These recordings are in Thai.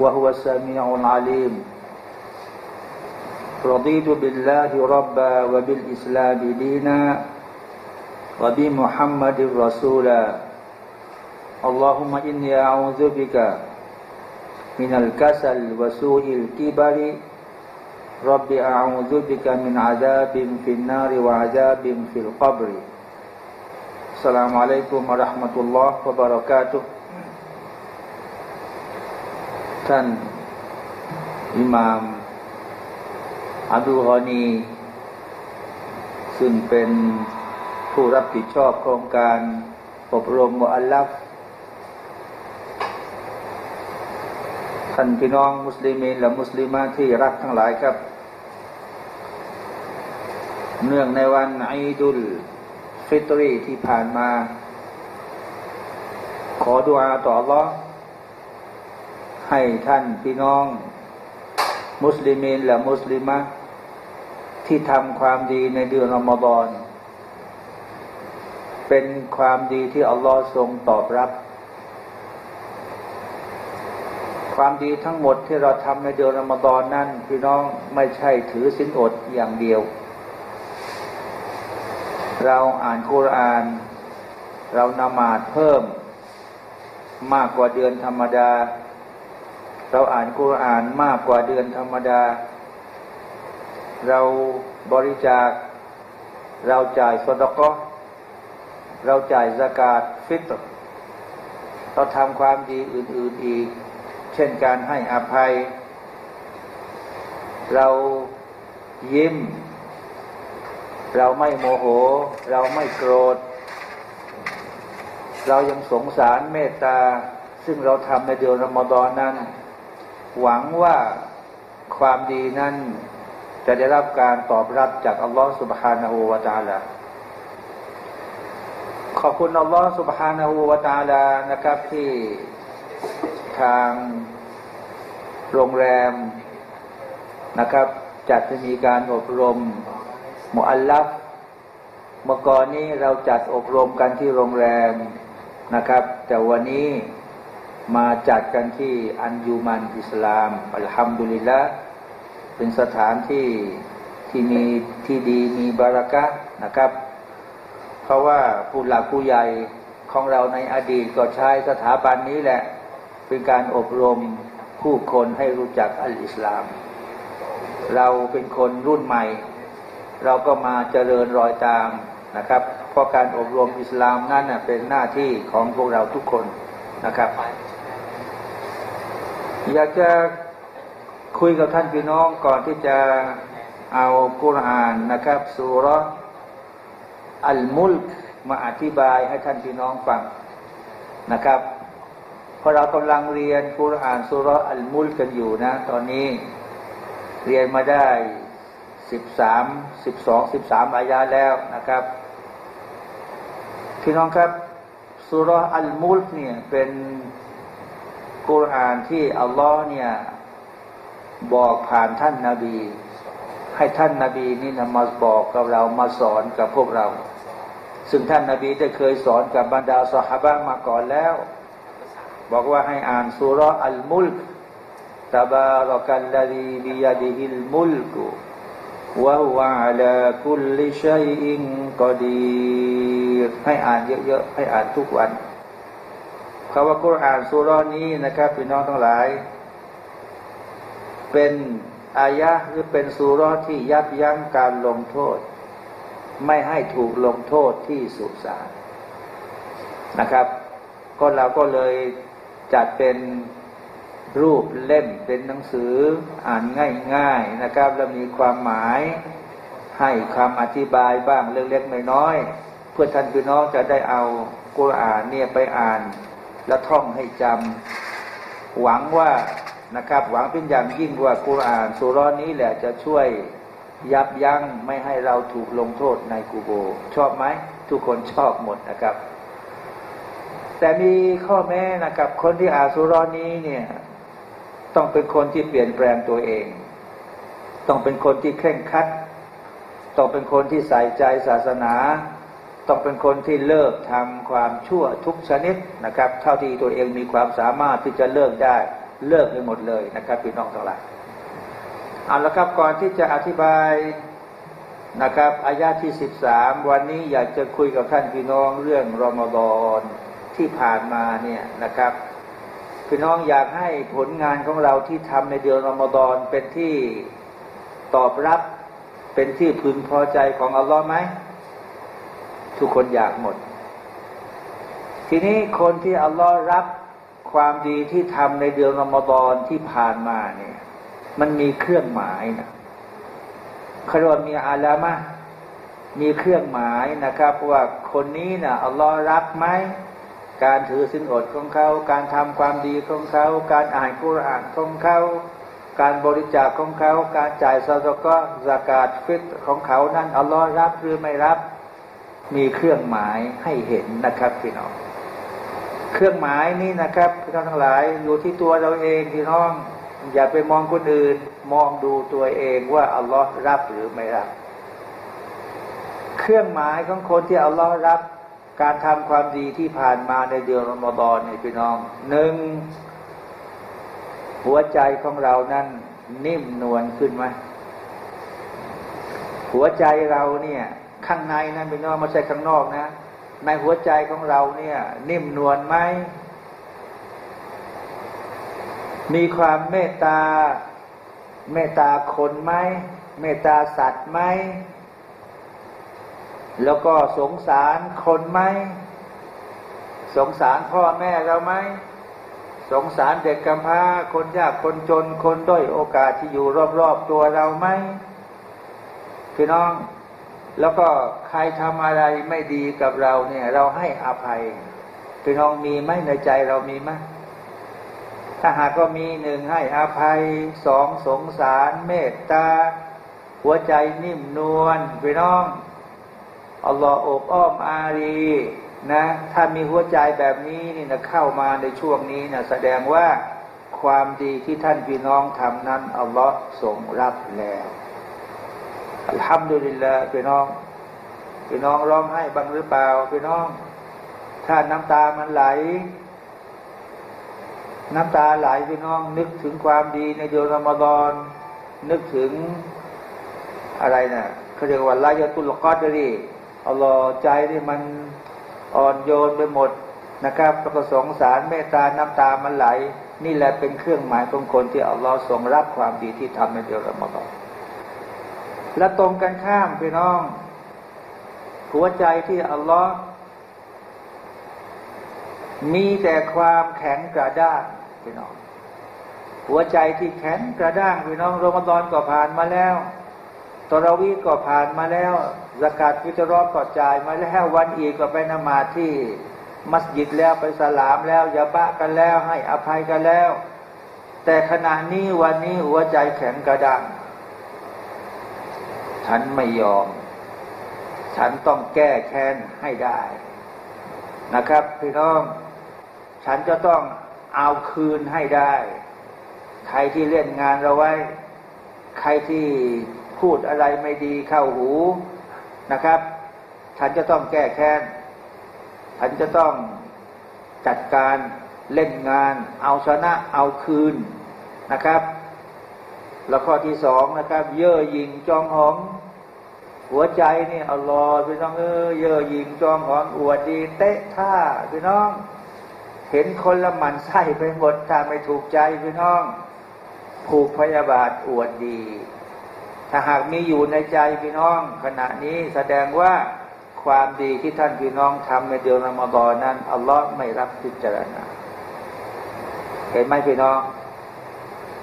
وهو السميع العليم رضيت بالله ربا وبالإسلام دينا وبمحمد رسولا. اللهم إني أعوذ بك من الكسل وسوء الكبر. رب أعوذ بك من عذاب في النار وعذاب في القبر. السلام عليكم ورحمة الله وبركاته. ท่านอิหมาม อับดุลฮานี ซึ่งเป็นผู้รับผิดชอบโครงการอบรมมุอัลลัฟท่านพี่น้องมุสลิมินและมุสลิมาที่รักทั้งหลายครับ เนื่องในวันอีดุลฟิตรีที่ผ่านมา ขอดุอาต่อ อัลลอฮ์ ให้ท่านพี่น้อง มุสลิมินและมุสลิมะที่ทำความดีในเดือนรอมฎอนเป็นความดีที่อัลลอฮ์ทรงตอบรับ ความดีทั้งหมดที่เราทำในเดือนอมฎอนนั้นพี่น้องไม่ใช่ถือสินอดอย่างเดียว เราอ่านคุราน เรานามาดเพิ่มมากกว่าเดือนธรรมดา เราอ่านกุรอานมากกว่าเดือนธรรมดา เราบริจาค เราจ่ายสดก็เราจ่ายสกาดฟิตเราทำความดีอื่น ๆอีก เช่นการให้อภัย เรายิ้ม เราไม่โมโห เราไม่โกรธ เรายังสงสารเมตตา ซึ่งเราทำในเดือนรอมฎอนนั้น หวังว่าความดีนั้น จะได้รับการตอบรับจากอัลลอฮฺสุบฮานาหูวาตาลาขอบคุณอัลลอฮฺสุบฮานาหูวาตาลานะครับที่ทางโรงแรมนะครับ จัดจะมีการอบรมมุอัลลัฟเมื่อก่อนนี้เราจัดอบรมกันที่โรงแรมนะครับ แต่วันนี้ มาจัดกันที่อันยูมันอิสลามอัลฮัมดุลิลละเป็นสถานที่ที่มีที่ดีมีบารักะนะครับ เพราะว่าผู้หลักผู้ใหญ่ของเราในอดีตก็ใช้สถาบันนี้แหละ เป็นการอบรมผู้คนให้รู้จักอัลอิสลาม เราเป็นคนรุ่นใหม่ เราก็มาเจริญรอยตามนะครับ เพราะการอบรมอิสลามนั่นเป็นหน้าที่ของพวกเราทุกคนนะครับ อยากจะคุยกับท่านพี่น้องก่อนที่จะเอากุรอานนะครับสุรอัลมุลกมาอธิบายให้ท่านพี่น้องฟังนะครับเพราะเรากำลังเรียนกุรอานสุรอัลมุลกันอยู่นะ ตอนนี้เรียนมาได้สิบสามสิบสองสิบสามอายาแล้วนะครับ พี่น้องครับสุรอัลมุลกเนี่ยเป็น กุรอานที่อัลลอฮ์เนี่ยบอกผ่านท่านนาบี ให้ท่านนาบีนี่นะมาบอกกับเรามาสอนกับพวกเรา ซึ่งท่านนาบีได้เคยสอนกับบรรดาสหายมาก่อนแล้ว บอกว่าให้อ่านสุรอัลมุลกตบารักัลลดีบิยดิฮิลมุลกุวะฮุวะอัลาคุลลิชัยอินกอดีให้อ่านเยอะๆให้อ่านทุกวัน คำว่ากุรอานสุรนี้นะครับพี่น้องทั้งหลาย เป็นอายะหรือเป็นสุรที่ยับยั้งการลงโทษ ไม่ให้ถูกลงโทษที่สุสานนะครับ ก็เราก็เลยจัดเป็นรูปเล่มเป็นหนังสืออ่านง่ายๆนะครับ แล้วมีความหมายให้คำอธิบายบ้างเล็กๆน้อยๆเพื่อท่านพี่น้องจะได้เอากุรอานเนี่ยไปอ่าน และท่องให้จำหวังว่านะครับ หวังเป็นอย่างยิ่งว่ากุรอานสุร้อนนี้แหละจะช่วยยับยั้งไม่ให้เราถูกลงโทษในกูโบ ชอบไหม ทุกคนชอบหมดนะครับ แต่มีข้อแม้นะครับ คนที่อ่านสุร้อนนี้เนี่ยต้องเป็นคนที่เปลี่ยนแปลงตัวเอง ต้องเป็นคนที่เคร่งคัด ต้องเป็นคนที่ใส่ใจศาสนา ต้องเป็นคนที่เลิกทำความชั่วทุกชนิดนะครับ เท่าที่ตัวเองมีความสามารถที่จะเลิกได้เลิกไปหมดเลยนะครับพี่น้องทั้งหลายเอาละครับก่อนที่จะอธิบายนะครับอายาที่สิบสามวันนี้อยากจะคุยกับท่านพี่น้องเรื่องรอมฎอนที่ผ่านมาเนี่ยนะครับพี่น้องอยากให้ผลงานของเราที่ทำในเดือนรอมฎอนเป็นที่ตอบรับเป็นที่พึงพอใจของอัลลอฮ์ไหม ทุกคนอยากหมด ทีนี้คนที่อัลลอฮ์รับความดีที่ทำในเดือนรอมฎอนที่ผ่านมาเนี่ย มันมีเครื่องหมายนะคารวมีอาลามะมีเครื่องหมายนะครับ ว่าคนนี้นะอัลลอฮ์รักไหมการถือสินอดของเขา การทำความดีของเขา การอ่านกุรอานของเขา การบริจาคของเขา การจ่ายซาตก็สากาศฟิตของเขานั้นอัลลอฮ์รับหรือไม่รับ มีเครื่องหมายให้เห็นนะครับพี่น้อง เครื่องหมายนี้นะครับพี่น้องทั้งหลายอยู่ที่ตัวเราเองพี่น้อง อย่าไปมองคนอื่น มองดูตัวเองว่าอัลลอฮ์รับหรือไม่รับ เครื่องหมายของคนที่อัลลอฮ์รับ การทำความดีที่ผ่านมาในเดือนรอมฎอนนี่พี่น้องหนึ่งหัวใจของเรานั้นนิ่มนวลขึ้นไหมหัวใจเราเนี่ย ข้างในนั้นพี่น้องไม่ใช่ข้างนอกนะ ในหัวใจของเราเนี่ย นิ่มนวลไหมมีความเมตตา เมตตาคนไหมเมตตาสัตว์ไหมแล้วก็สงสารคนไหมสงสารพ่อแม่เราไหมสงสารเด็กกำพร้าคนยากคนจนคนด้อยโอกาสที่อยู่รอบๆตัวเราไหมพี่น้อง แล้วก็ใครทำอะไรไม่ดีกับเราเนี่ย เราให้อภัยพี่น้องมีไหมในใจเรามีไหมถ้าหากก็มีหนึ่งให้อภัยสองสงสาร เมตตา หัวใจนิ่มนวลพี่น้องอัลลอฮ์อบอ้อมอารีนะถ้ามีหัวใจแบบนี้นี่นะเข้ามาในช่วงนี้นะแสดงว่าความดีที่ท่านพี่น้องทำนั้นอัลลอฮ์ทรงรับแล้ว อัลฮัมดุลิลละพี่น้อง พี่น้องร้องไห้บ้างหรือเปล่าพี่น้อง ถ้าน้ำตามันไหล น้ำตาไหลพี่น้อง นึกถึงความดีในเดือนรอมฎอนนึกถึงอะไรนะ่ะเขาเรียกว่าลายตุลกอดรีอัลลอฮ์ใจนี่มันอ่อนโยนไปหมดนะครับแล้วก็สงสารเมตตาน้ำตามันไหล นี่แหละเป็นเครื่องหมายของคนที่อัลลอฮ์ทรงรับความดีที่ทำในเดือนรอมฎอน และตรงกันข้ามพี่น้อง หัวใจที่อัลลอฮ์มีแต่ความแข็งกระด้างพี่น้อง หัวใจที่แข็งกระด้างพี่น้องรอมฎอนก็ผ่านมาแล้วตราวีก็ผ่านมาแล้วสกัดฟิตรอบก็จ่ายมาแล้ววันอีกก็ไปนมาที่ มัสยิดแล้วไปสลามแล้วยาบะกันแล้วให้อภัยกันแล้ว แต่ขณะนี้วันนี้หัวใจแข็งกระดัง ฉันไม่ยอม ฉันต้องแก้แค้นให้ได้นะครับพี่น้อง ฉันจะต้องเอาคืนให้ได้ ใครที่เล่นงานเราไว้ ใครที่พูดอะไรไม่ดีเข้าหูนะครับ ฉันจะต้องแก้แค้น ฉันจะต้องจัดการเล่นงาน เอาชนะเอาคืนนะครับ แล้วข้อที่สองนะครับ เย่อหยิงจองหอง หัวใจนี่เอารอพี่น้องเออเย่อหยิงจองหองอวดดีเตะท่าพี่น้อง เห็นคนละหมันไส้ไปหมดถ้าไม่ถูกใจพี่น้อง ผูกพยาบาทอวดดี ถ้าหากมีอยู่ในใจพี่น้อง ขณะนี้แสดงว่าความดีที่ท่านพี่น้องทำในเดือนรอมฎอนนั้นอัลลอฮ์ไม่รับพิจารณาเห็นไหมพี่น้อง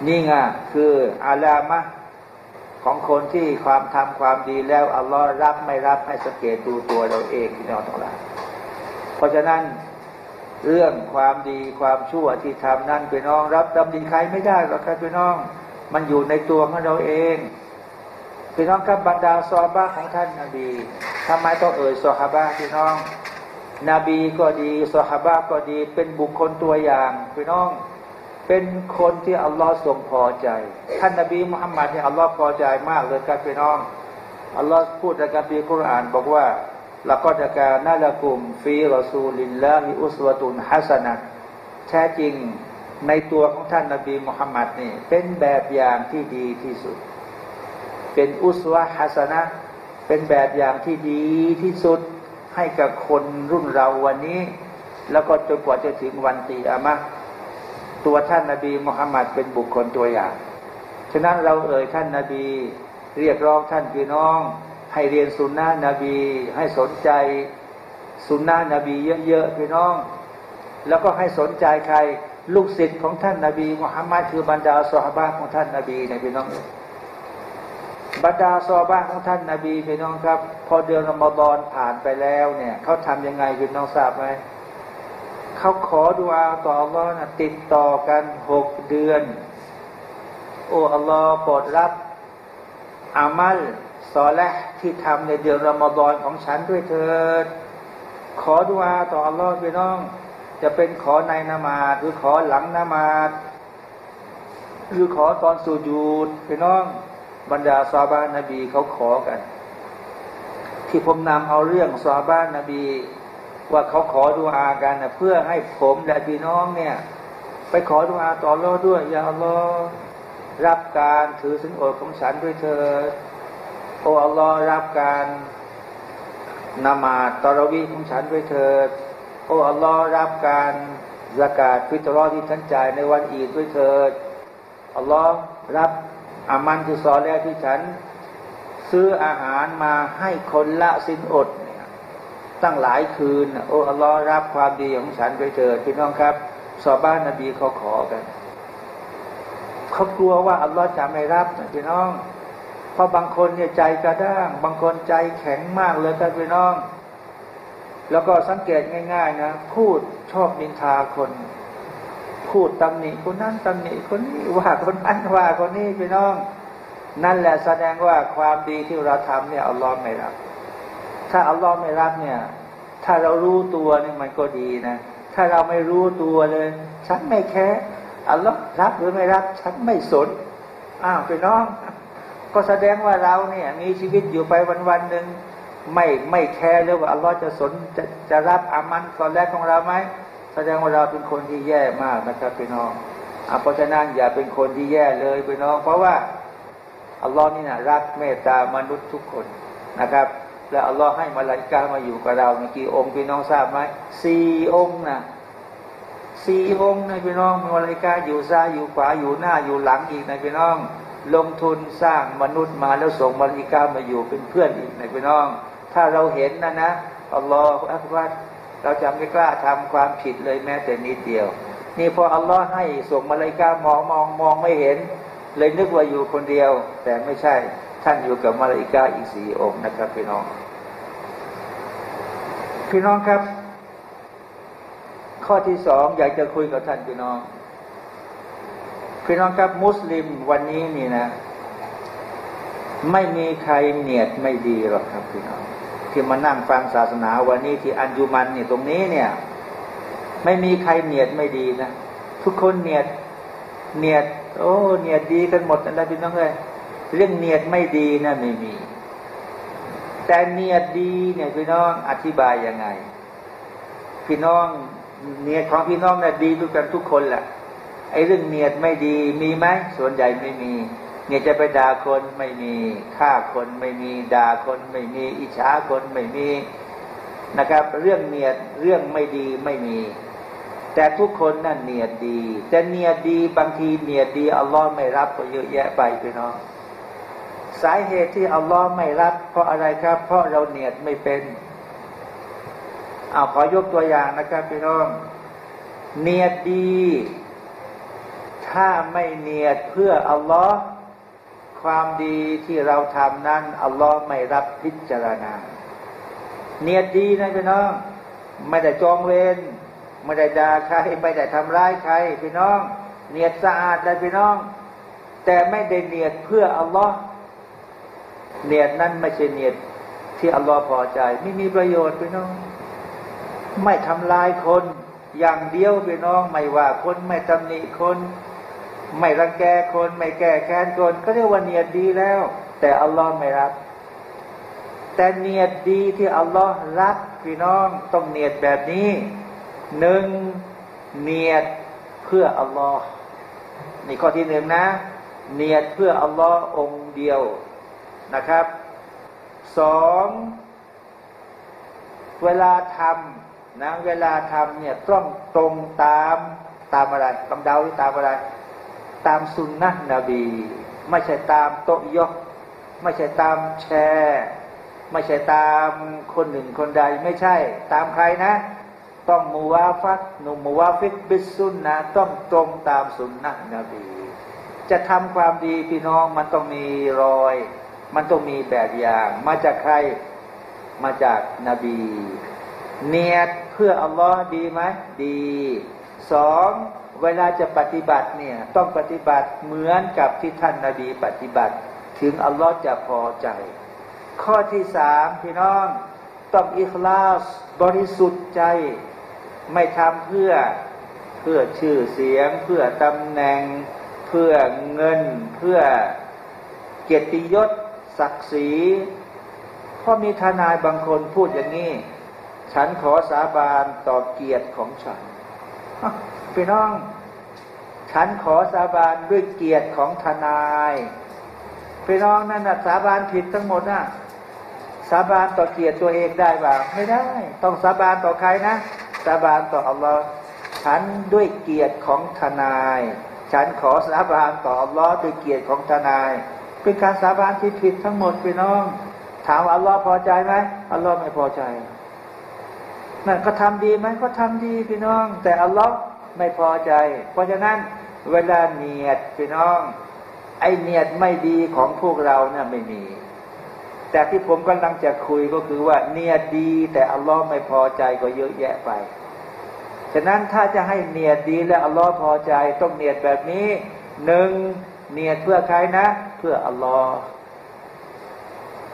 นี่ไงคืออาลามะ ของคนที่ความทำความดีแล้วอัลลอฮ์รับไม่รับให้สังเกตดูตัวเราเองพี่น้องทั้งหลาเพราะฉะนั้นเรื่องความดีความชั่วที่ทำนั่นพี่น้อง รับดำดีใครไม่ได้หรอกครับพี่น้อง มันอยู่ในตัวของเราเองพี่น้องครับบรรดาซอบ้าของท่านนาบีทำไมต้องเอ่ยซอฮาบะพี่น้อง นบีก็ดีซอฮาบะก็ดีเป็นบุคคลตัวอย่างพี่น้อง เป็นคนที่อัลลอฮ์ทรงพอใจ ท่านนบีมุฮัมมัดเนี่ยอัลลอฮ์พอใจมากเลยครับพี่น้องอัลลอฮ์พูดในกัมภีร์คุรานบอกว่าละก็จะการนาละกุมฟีรอซูลินละฮิอุสวตุนฮัสนะแท้จริงในตัวของท่านนบีมุฮัมมัดนี่เป็นแบบอย่างที่ดีที่สุด เป็นอุสวะฮัสนะเป็นแบบอย่างที่ดีที่สุดให้กับคนรุ่นเราวันนี้ แล้วก็จนกว่าจะถึงวันตีอามะ ตัวท่านนาบีมุฮัมมัดเป็นบุคคลตัวอย่าง ฉะนั้นเราเอ่ยท่านนาบี เรียกร้องท่านพี่น้อง ให้เรียนสุนนะนบี ให้สนใจสุนนะนบีเยอะๆพี่น้อง แล้วก็ให้สนใจใครลูกศิษย์ของท่านนาบีมุฮัมมัดคือบรรดาสฮาบะของท่านนาบีนะพี่น้องบรรดาซอบ้าของท่านนาบีพี่น้องครับ พอเดือนรอมฎอนผ่านไปแล้วเนี่ยเขาทำยังไงพี่น้องทราบไหม เขาขอดุอาต่ออัลลอฮ์นะติดต่อกันหกเดือน โอ้อัลลอฮ์โปรดรับอามัลซอและที่ทำในเดือนรอมฎอนของฉันด้วยเถิด ขอดุอาต่ออัลลอฮ์พี่น้อง จะเป็นขอในนามาหรือขอหลังนามาหรือขอตอนสูญูดพี่น้องบรรดาซาบานนบีเขาขอกัน ที่ผมนำเอาเรื่องซาบานนบี ว่าเขาขอดูอากันนะเพื่อให้ผมและพี่น้องเนี่ย ไปขอดูอาต่อรอด้วยอย่าอัลลอฮ์รับการถือสินอดของฉันด้วยเธอโอ้อัลลอฮ์รับการนมาตอรวีของฉันด้วยเธอโอ้อัลลอฮ์รับการสกาดฟิตรอที่ฉันจ่ายในวันอีดด้วยเธออัลลอฮ์รับอามันที่สอนแล้วที่ฉัน ซื้ออาหารมาให้คนละสินอด ตั้งหลายคืน โอ้อัลลอฮ์รับความดีของฉันไปเถิดพี่น้องครับสอบ้านนบีเขาขอกันเขากลัวว่าอัลลอฮ์จะไม่รับพี่น้อง เพราะบางคนเนี่ยใจกระด้าง บางคนใจแข็งมากเลยครับพี่น้อง แล้วก็สังเกตง่าย ๆ นะ พูดชอบนินทาคน พูดตำหนิคนนั้นตำหนิคนนี้ว่าคนนั้นว่าคนนี้พี่น้อง นั่นแหละแสดงว่าความดีที่เราทำเนี่ยอัลลอฮ์ไม่รับ ถ้าอัลลอฮ์ไม่รับเนี่ย ถ้าเรารู้ตัวนี่มันก็ดีนะ ถ้าเราไม่รู้ตัวเลย ฉันไม่แคร์อัลลอฮ์รับหรือไม่รับ ฉันไม่สนอ้าวพี่น้อง ก็แสดงว่าเราเนี่ย มีชีวิตอยู่ไปวันวันหนึ่งไม่ไม่แคร์เลยว่าอัลลอฮ์จะสนจะจะรับอามันตอนแรกของเราไหมแสดงว่าเราเป็นคนที่แย่มากนะครับพี่น้องเพราะฉะนั้นอย่าเป็นคนที่แย่เลยพี่น้อง เพราะว่าอัลลอฮ์นี่นะรักเมตตามนุษย์ทุกคนนะครับ แล้วอัลลอฮ์ให้มาลายกามาอยู่กับเรามีกี่องค์พี่น้องทราบไหมสี่องค์นะสี่องค์นะพี่น้องมาลายกาอยู่ซ้ายอยู่ขวาอยู่หน้าอยู่หลังอีกนะพี่น้อง ลงทุนสร้างมนุษย์มาแล้วส่งมาลายกามาอยู่เป็นเพื่อนอีกนะพี่น้อง ถ้าเราเห็นนะนะอัลลอฮฺอัลลอฮฺเราจะไม่กล้าทำความผิดเลยแม้แต่นิดเดียว นี่พออัลลอฮ์ให้ส่งมาลายกามองมองมองไม่เห็น เลยนึกว่าอยู่คนเดียว แต่ไม่ใช่ ท่านอยู่กับมาลาอิกาอีกสี่องค์นะครับ พี่น้อง พี่น้องครับ ข้อที่สองอยากจะคุยกับท่านพี่น้อง พี่น้องครับมุสลิมวันนี้นี่นะ ไม่มีใครเนียดไม่ดีหรอกครับพี่น้อง ที่มานั่งฟังศาสนาวันนี้ที่อันยุมันนี่ตรงนี้เนี่ย ไม่มีใครเนียดไม่ดีนะทุกคนเนียดเนียดโอ้เนียดดีกันหมดนะพี่น้องเลย เรื่องเนียดไม่ดีนะไม่มี แต่เนียดดีเนี่ยพี่น้องอธิบายยังไง พี่น้องเนียดของพี่น้องเนี่ยดีทุกกันทุกคนแหละไอ้เรื่องเนียดไม่ดีมีไหมส่วนใหญ่ไม่มี เนี่ยจะไปด่าคนไม่มีฆ่าคนไม่มีด่าคนไม่มี อิจฉาคนไม่มีนะครับ เรื่องเนียดเรื่องไม่ดีไม่มี แต่ทุกคนนั่นเนียดดี แต่เนียดดีบางทีเนียดดีอัลลอฮ์ไม่รับก็เยอะแยะไปพี่น้อง สาเหตุที่อัลลอฮ์ไม่รับ เพราะอะไรครับ เพราะเราเนียดไม่เป็นเอาขอยกตัวอย่างนะครับพี่น้อง เนียดดี ถ้าไม่เนียดเพื่ออัลลอฮ์ความดีที่เราทำนั้นอัลลอฮ์ไม่รับพิจารณา เนียดดีนะพี่น้อง ไม่ได้จองเวรไม่ได้ด่าใครไม่ได้ทำร้ายใครพี่น้อง เนียดสะอาดเลยพี่น้อง แต่ไม่ได้เนียดเพื่ออัลลอฮ์ เนียดนั้นไม่ใช่เนียดที่อัลลอฮ์พอใจ ไม่มีประโยชน์พี่น้อง ไม่ทำลายคน อย่างเดียวพี่น้อง ไม่ว่าคนไม่ตำหนิคน ไม่รังแกคน ไม่แก้แค้นคนก็เรียกว่าเนียดดีแล้ว แต่อัลลอฮ์ไม่รับ แต่เนียดดีที่อัลลอฮ์รักพี่น้องต้องเนียดแบบนี้หนึ่งเนียดเพื่ออัลลอฮ์นี่ข้อที่หนึ่งนะ เนียดเพื่ออัลลอฮ์องเดียว นะครับสองเวลาทำนะเวลาทำเนี่ยต้องตรงตามตามอะไรคำเดาที่ตามอะไร ตามสุนนะนบี ไม่ใช่ตามโตยก ไม่ใช่ตามแชร์ไม่ใช่ตามคนหนึ่งคนใดไม่ใช่ ตามใครนะ ต้อง موافق موافق بالسنة ต้องตรงตามสุนนะนบี จะทำความดีพี่น้องมันต้องมีรอย มันต้องมีแบบอย่าง มาจากใคร มาจากนบี เนียดเพื่ออัลลอฮ์ดีไหมดีสองเวลาจะปฏิบัติเนี่ยต้องปฏิบัติเหมือนกับที่ท่านนาบีปฏิบัติ ถึงอัลลอฮ์จะพอใจ ข้อที่สามพี่น้องต้องอิคลาสบริสุทธิ์ใจ ไม่ทำเพื่อเพื่อชื่อเสียง เพื่อตำแหน่ง เพื่อเงิน เพื่อเกียรติยศ ศักดิ์ศรีพราะมีทนายบางคนพูดอย่างนี้ ฉันขอสาบานต่อเกียรติของฉันพี่น้อง ฉันขอสาบานด้วยเกียรติของทนายพี่น้องนั่นนะสาบานผิดทั้งหมดนะสาบานต่อเกียรติตัวเองได้ป่าไม่ได้ ต้องสาบานต่อใครนะ สาบานต่ออัลลอฮ์ฉันด้วยเกียรติของทนาย ฉันขอสาบานต่ออัลลอฮ์ด้วยเกียรติของทนาย เป็นการสาบานที่ผิดทั้งหมดพี่น้อง ถามอัลลอฮ์พอใจไหมอัลลอฮ์ไม่พอใจนั่นเขาทำดีไหมเขาทำดีพี่น้อง แต่อัลลอฮ์ไม่พอใจ เพราะฉะนั้นเวลาเนียดพี่น้อง ไอเนียดไม่ดีของพวกเราเนี่ยไม่มี แต่ที่ผมกำลังจะคุยก็คือว่า เนียดดี แต่อัลลอฮ์ไม่พอใจก็เยอะแยะไปฉะนั้นถ้าจะให้เนียดดีและอัลลอฮ์พอใจ ต้องเนียดแบบนี้หนึ่ง เนียดเพื่อใครนะ เพื่ออัลลอฮ์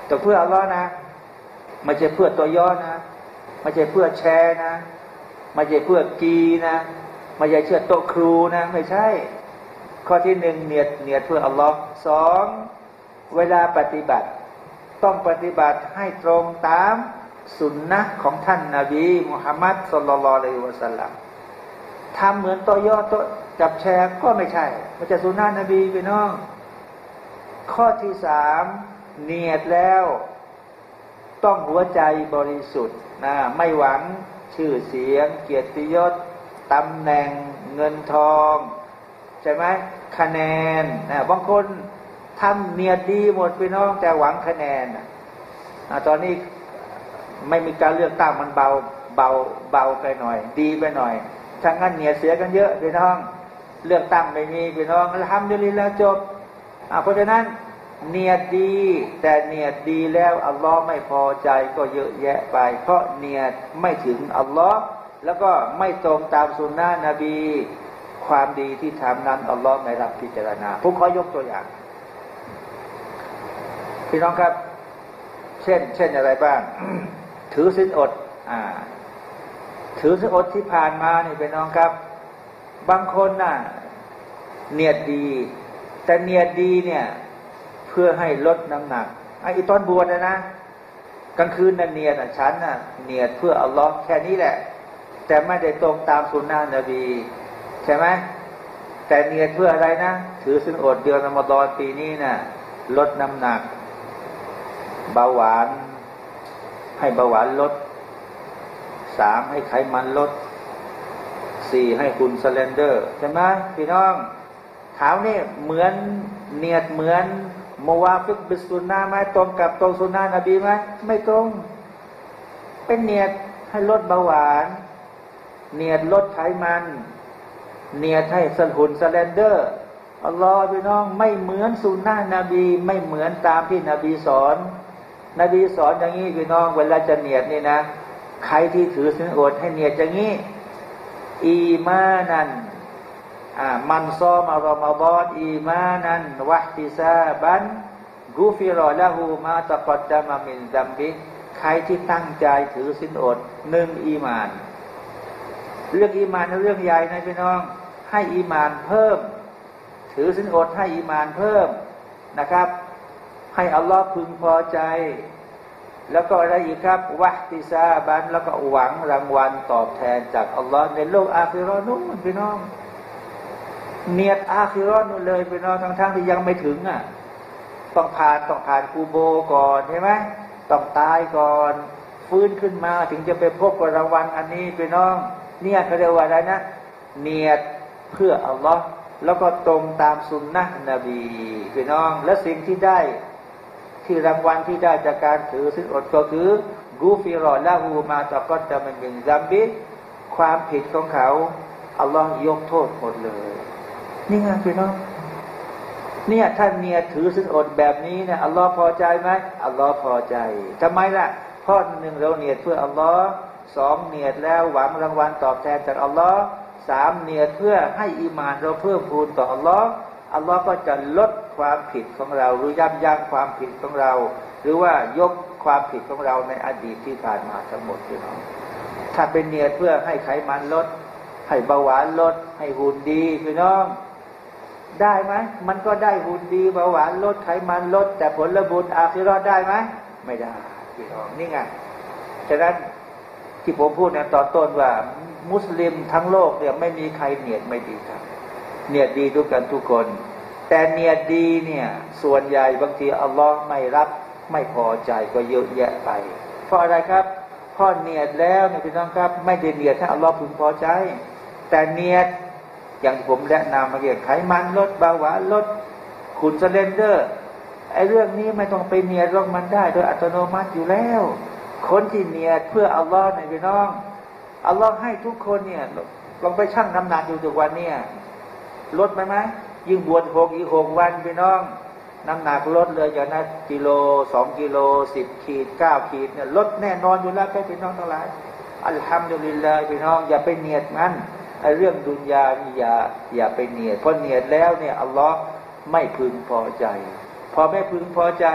แต่เพื่ออัลลอฮ์นะไม่ใช่เพื่อตัวย่อนะไม่ใช่เพื่อแชร์นะไม่ใช่เพื่อกีนะไม่ใช่เชื่อโตครูนะ ไม่ใช่ ข้อที่หนึ่งเนียดเนียดเพื่ออัลลอฮ์สองเวลาปฏิบัติ ต้องปฏิบัติให้ตรงตามสุนนะของท่านนาบีมุฮัมมัดสุลลัลลอฮุวะสัลลัมทำเหมือนตัวย่อตัว จับแชร์ก็ไม่ใช่มันจะสุนนะนบีไปน้อง ข้อที่สามเนียดแล้ว ต้องหัวใจบริสุทธิ์นะไม่หวังชื่อเสียง เกียรติยศตำแหน่งเงินทอง ใช่ไหมคะแนนนะบางคนทำเนียดดีหมดพี่น้องแต่หวังคะแนนอตอนนี้ไม่มีการเลือกตั้งมันเบาเบาเบาไปหน่อย ดีไปหน่อยถ้างั้นเนียดเสียกันเยอะพี่น้อง เลือกตั้งไม่มีพี่น้องทำอยู่ลีแล้วจบเพราะฉะนั้นเนียดดี แต่เนียดดีแล้วอัลลอฮ์ไม่พอใจก็เยอะแยะไป เพราะเนียดไม่ถึงอัลลอฮ์แล้วก็ไม่ตรงตามสุนนะนบี ความดีที่ทำนั้นอัลลอฮ์ไม่รับพิจารณาผมขอยกตัวอย่าง พี่น้องครับ เช่น เช่นอะไรบ้าง ถือสินอด อ่า ถือสินอดที่ผ่านมานี่เป็นน้องครับ บางคนน่ะเนียดดี แต่เนียดดีเนี่ย เพื่อให้ลดน้ำหนักไอ้ตอนบวชนะนะกลางคืนน่ะเนียดอะฉันน่ะเนียดเพื่ออัลลอฮ์แค่นี้แหละ แต่ไม่ได้ตรงตามสุนนะนบีใช่ไหมแต่เนียดเพื่ออะไรนะ ถือสินอดเดือนอมฎอนปีนี้น่ะลดน้ำหนัก เบาหวาน ให้เบาหวานลดสามให้ไขมันลด สี่ให้หุ่น slender ใช่ไหมพี่น้องถานี่เหมือนเนียดเหมือน موافق بالسنة ไหมตรงกับตรงสุนนะนบีไหมไม่ตรง เป็นเนียดให้ลดเบาหวาน เนียดลดไขมัน เนียดให้หุ่น slender อัลลอฮ์พี่น้องไม่เหมือนสุนนะนบีไม่เหมือนตามที่นบีสอน นบีสอนอย่างนี้พี่น้องเวลาจะเนียดนี่นะ ใครที่ถือศีลอดให้เนียดอย่างนี้ อีมานันมันซอมารอมาบอดอีมานันวะติซาบันกูฟิรอละหูมาตะกอดจามามินดัมบิใครที่ตั้งใจถือสินอดหนึ่งอีมาน เรื่องอีมานเรื่องใหญ่นะพี่น้อง ให้อีมานเพิ่ม ถือศีลอดให้อีมานเพิ่มนะครับ ให้อัลลอฮ์พึงพอใจ แล้วก็อะไรอีกครับวะติซาบันแล้วก็หวังรางวัลตอบแทนจากอัลลอฮ์ในโลกอาคิรอนู่นพี่น้อง เนียดอาคิรอนนู่นเลยไปนอนทั้งทั้งที่ยังไม่ถึงอะต้องผ่านต้องผ่านกูโบก่อนใช่ไหมต้องตายก่อน ฟื้นขึ้นมาถึงจะไปพบกับรางวัลอันนี้ไปน้อง เนี่ยเขาเรียกว่าอะไรนะ เนียดเพื่ออัลลอฮ์แล้วก็ตรงตามสุนนะนบีพี่น้อง และสิ่งที่ได้ ที่รางวัลที่ได้จากการถือสินอดก็คือกูฟิรอละหูมาตะก็จะมันเป็นซัมบิความผิดของเขาอัลลอฮ์ยกโทษหมดเลย นี่ไงพี่น้องเนี่ยท่านเนี่ยถือสินอดแบบนี้เนี่ยอัลลอฮ์พอใจไหมอัลลอฮ์พอใจทำไมล่ะข้อหนึ่งเราเนียดเพื่ออัลลอฮ์สองเนียดแล้วหวังรางวัลตอบแทนจากอัลลอฮ์สามเนียดเพื่อให้อีมานเราเพิ่มพูนต่ออัลลอฮ์ อัลลอฮ์ก็จะลดความผิดของเรา หรือยับยั้งความผิดของเรา หรือว่ายกความผิดของเราในอดีตที่ผ่านมาทั้งหมดพี่น้องถ้าเป็นเนียดเพื่อให้ไขมันลด ให้เบาหวานลด ให้หุ่นดีพี่น้อง ได้ไหมมันก็ได้หุ่นดีเบาหวานลดไขมันลด แต่ผลบุญอาคิรอดได้ไหมไม่ได้พี่น้องนี่ไงฉะนั้นที่ผมพูดในตอนต้นว่ามุสลิมทั้งโลกเนี่ยไม่มีใครเนียดไม่ดีครับ เนียดดีทุกกันทุกคน แต่เนียดดีเนี่ยส่วนใหญ่บางทีอัลลอฮ์ไม่รับไม่พอใจก็เยอะแยะไป เพราะอะไรครับเพราะเนียดแล้วเนี่ยพี่น้องครับ ไม่ได้เนียดให้อัลลอฮ์พึงพอใจ แต่เนียดอย่างผมแนะนำมาเกี่ยวไขมันลดเบาหวานลดขุนสเลนเดอร์ไอ้เรื่องนี้ไม่ต้องไปเนียดลงมันได้ โดยอัตโนมัติอยู่แล้ว คนที่เนียดเพื่ออัลลอฮ์ในพี่น้องอัลลอฮ์ให้ทุกคนเนี่ยลองไปชั่งน้ำหนักอยู่ทุกวันเนี่ย ลดไหมไหมยิ่งบวชหกอีกหกวันพี่น้องน้ำหนักลดเลยอย่างนั้นกิโลสองกิโลสิบขีดเก้าขีดเนี่ยลดแน่นอนอยู่แล้วแค่พี่น้องทั้งหลายอัลฮัมดุลิลลาห์พี่น้อง อย่าไปเนียดมันไอ้เรื่องดุนยานี่อย่าอย่าไปเนียดเพราะเนียดแล้วเนี่ยอัลลอฮ์ไม่พึงพอใจ พอไม่พึงพอใจ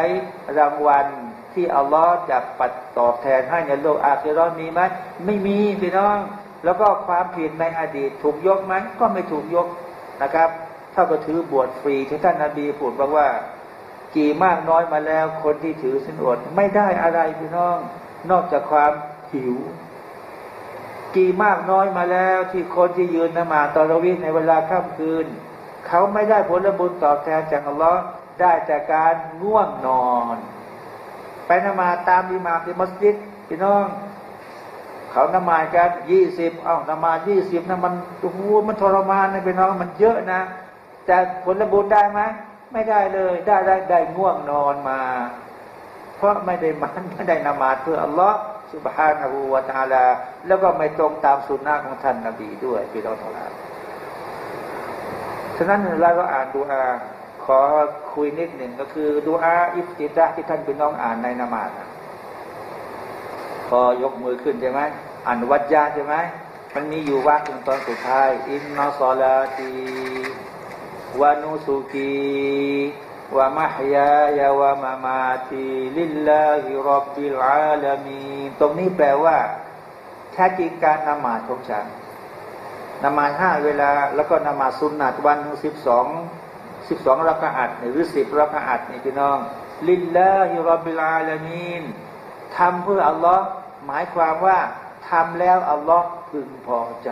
รางวัลที่อัลลอฮ์จะปัดตอบแทนให้ในโลกอาคิรอนมีไหมไม่มีพี่น้อง แล้วก็ความผิดในอดีตถูกยกไหมก็ไม่ถูกยก นะครับถ้าก็ถือบวชฟรีที่ท่านนาบีพูดบอกว่า กี่มากน้อยมาแล้ว คนที่ถือสินอดไม่ได้อะไรพี่น้อง นอกจากความหิว กี่มากน้อยมาแล้วที่คนที่ยืนนมาตอรวิในเวลาค่ำคืน เขาไม่ได้ผลบุญตอบแทนจากอัลลอฮ์ได้จากการง่วงนอน ไปนมาตามอิหมาที่มัสยิดพี่น้อง เขานมากันยี่สิบเอ้านมายี่สิบนะมันโอ้โหมันทรมานนะพี่น้องมันเยอะนะ แต่ผลบุญได้ไหมไม่ได้เลยได้ได้ได้ง่วงนอนมา เพราะไม่ได้มันไม่ได้นมาเพื่ออัลลอฮ์ุบฮานาหูวาตาลา แล้วก็ไม่ตรงตามสุนนะของท่านนาบีด้วยพี่น้องทั้งหลายฉะนั้นเราก็อ่านดูอาขอคุยนิดหนึ่งก็คือดูอาอิฟติดะที่ท่านเป็นน้องอ่านในนามาต พอยกมือขึ้นใช่ไหมอ่านวัจยาใช่ไหมมันมีอยู่ว่าถึงตอนสุดท้าย อินนาซอลาตีونسكي ومحياي ومماتي لله رب العالمين ตรงนี้แปลว่าแท้จริงการนมาซของฉันนมาซห้าเวลา แล้วก็นมาซสุนนัตวันสิบสองสิบสองรักอัดหรือสิบรักอัดนี่พี่น้อง لله رب العالمين ทำเพื่ออัลลอฮ์หมายความว่าทำแล้วอัลลอฮ์พึงพอใจ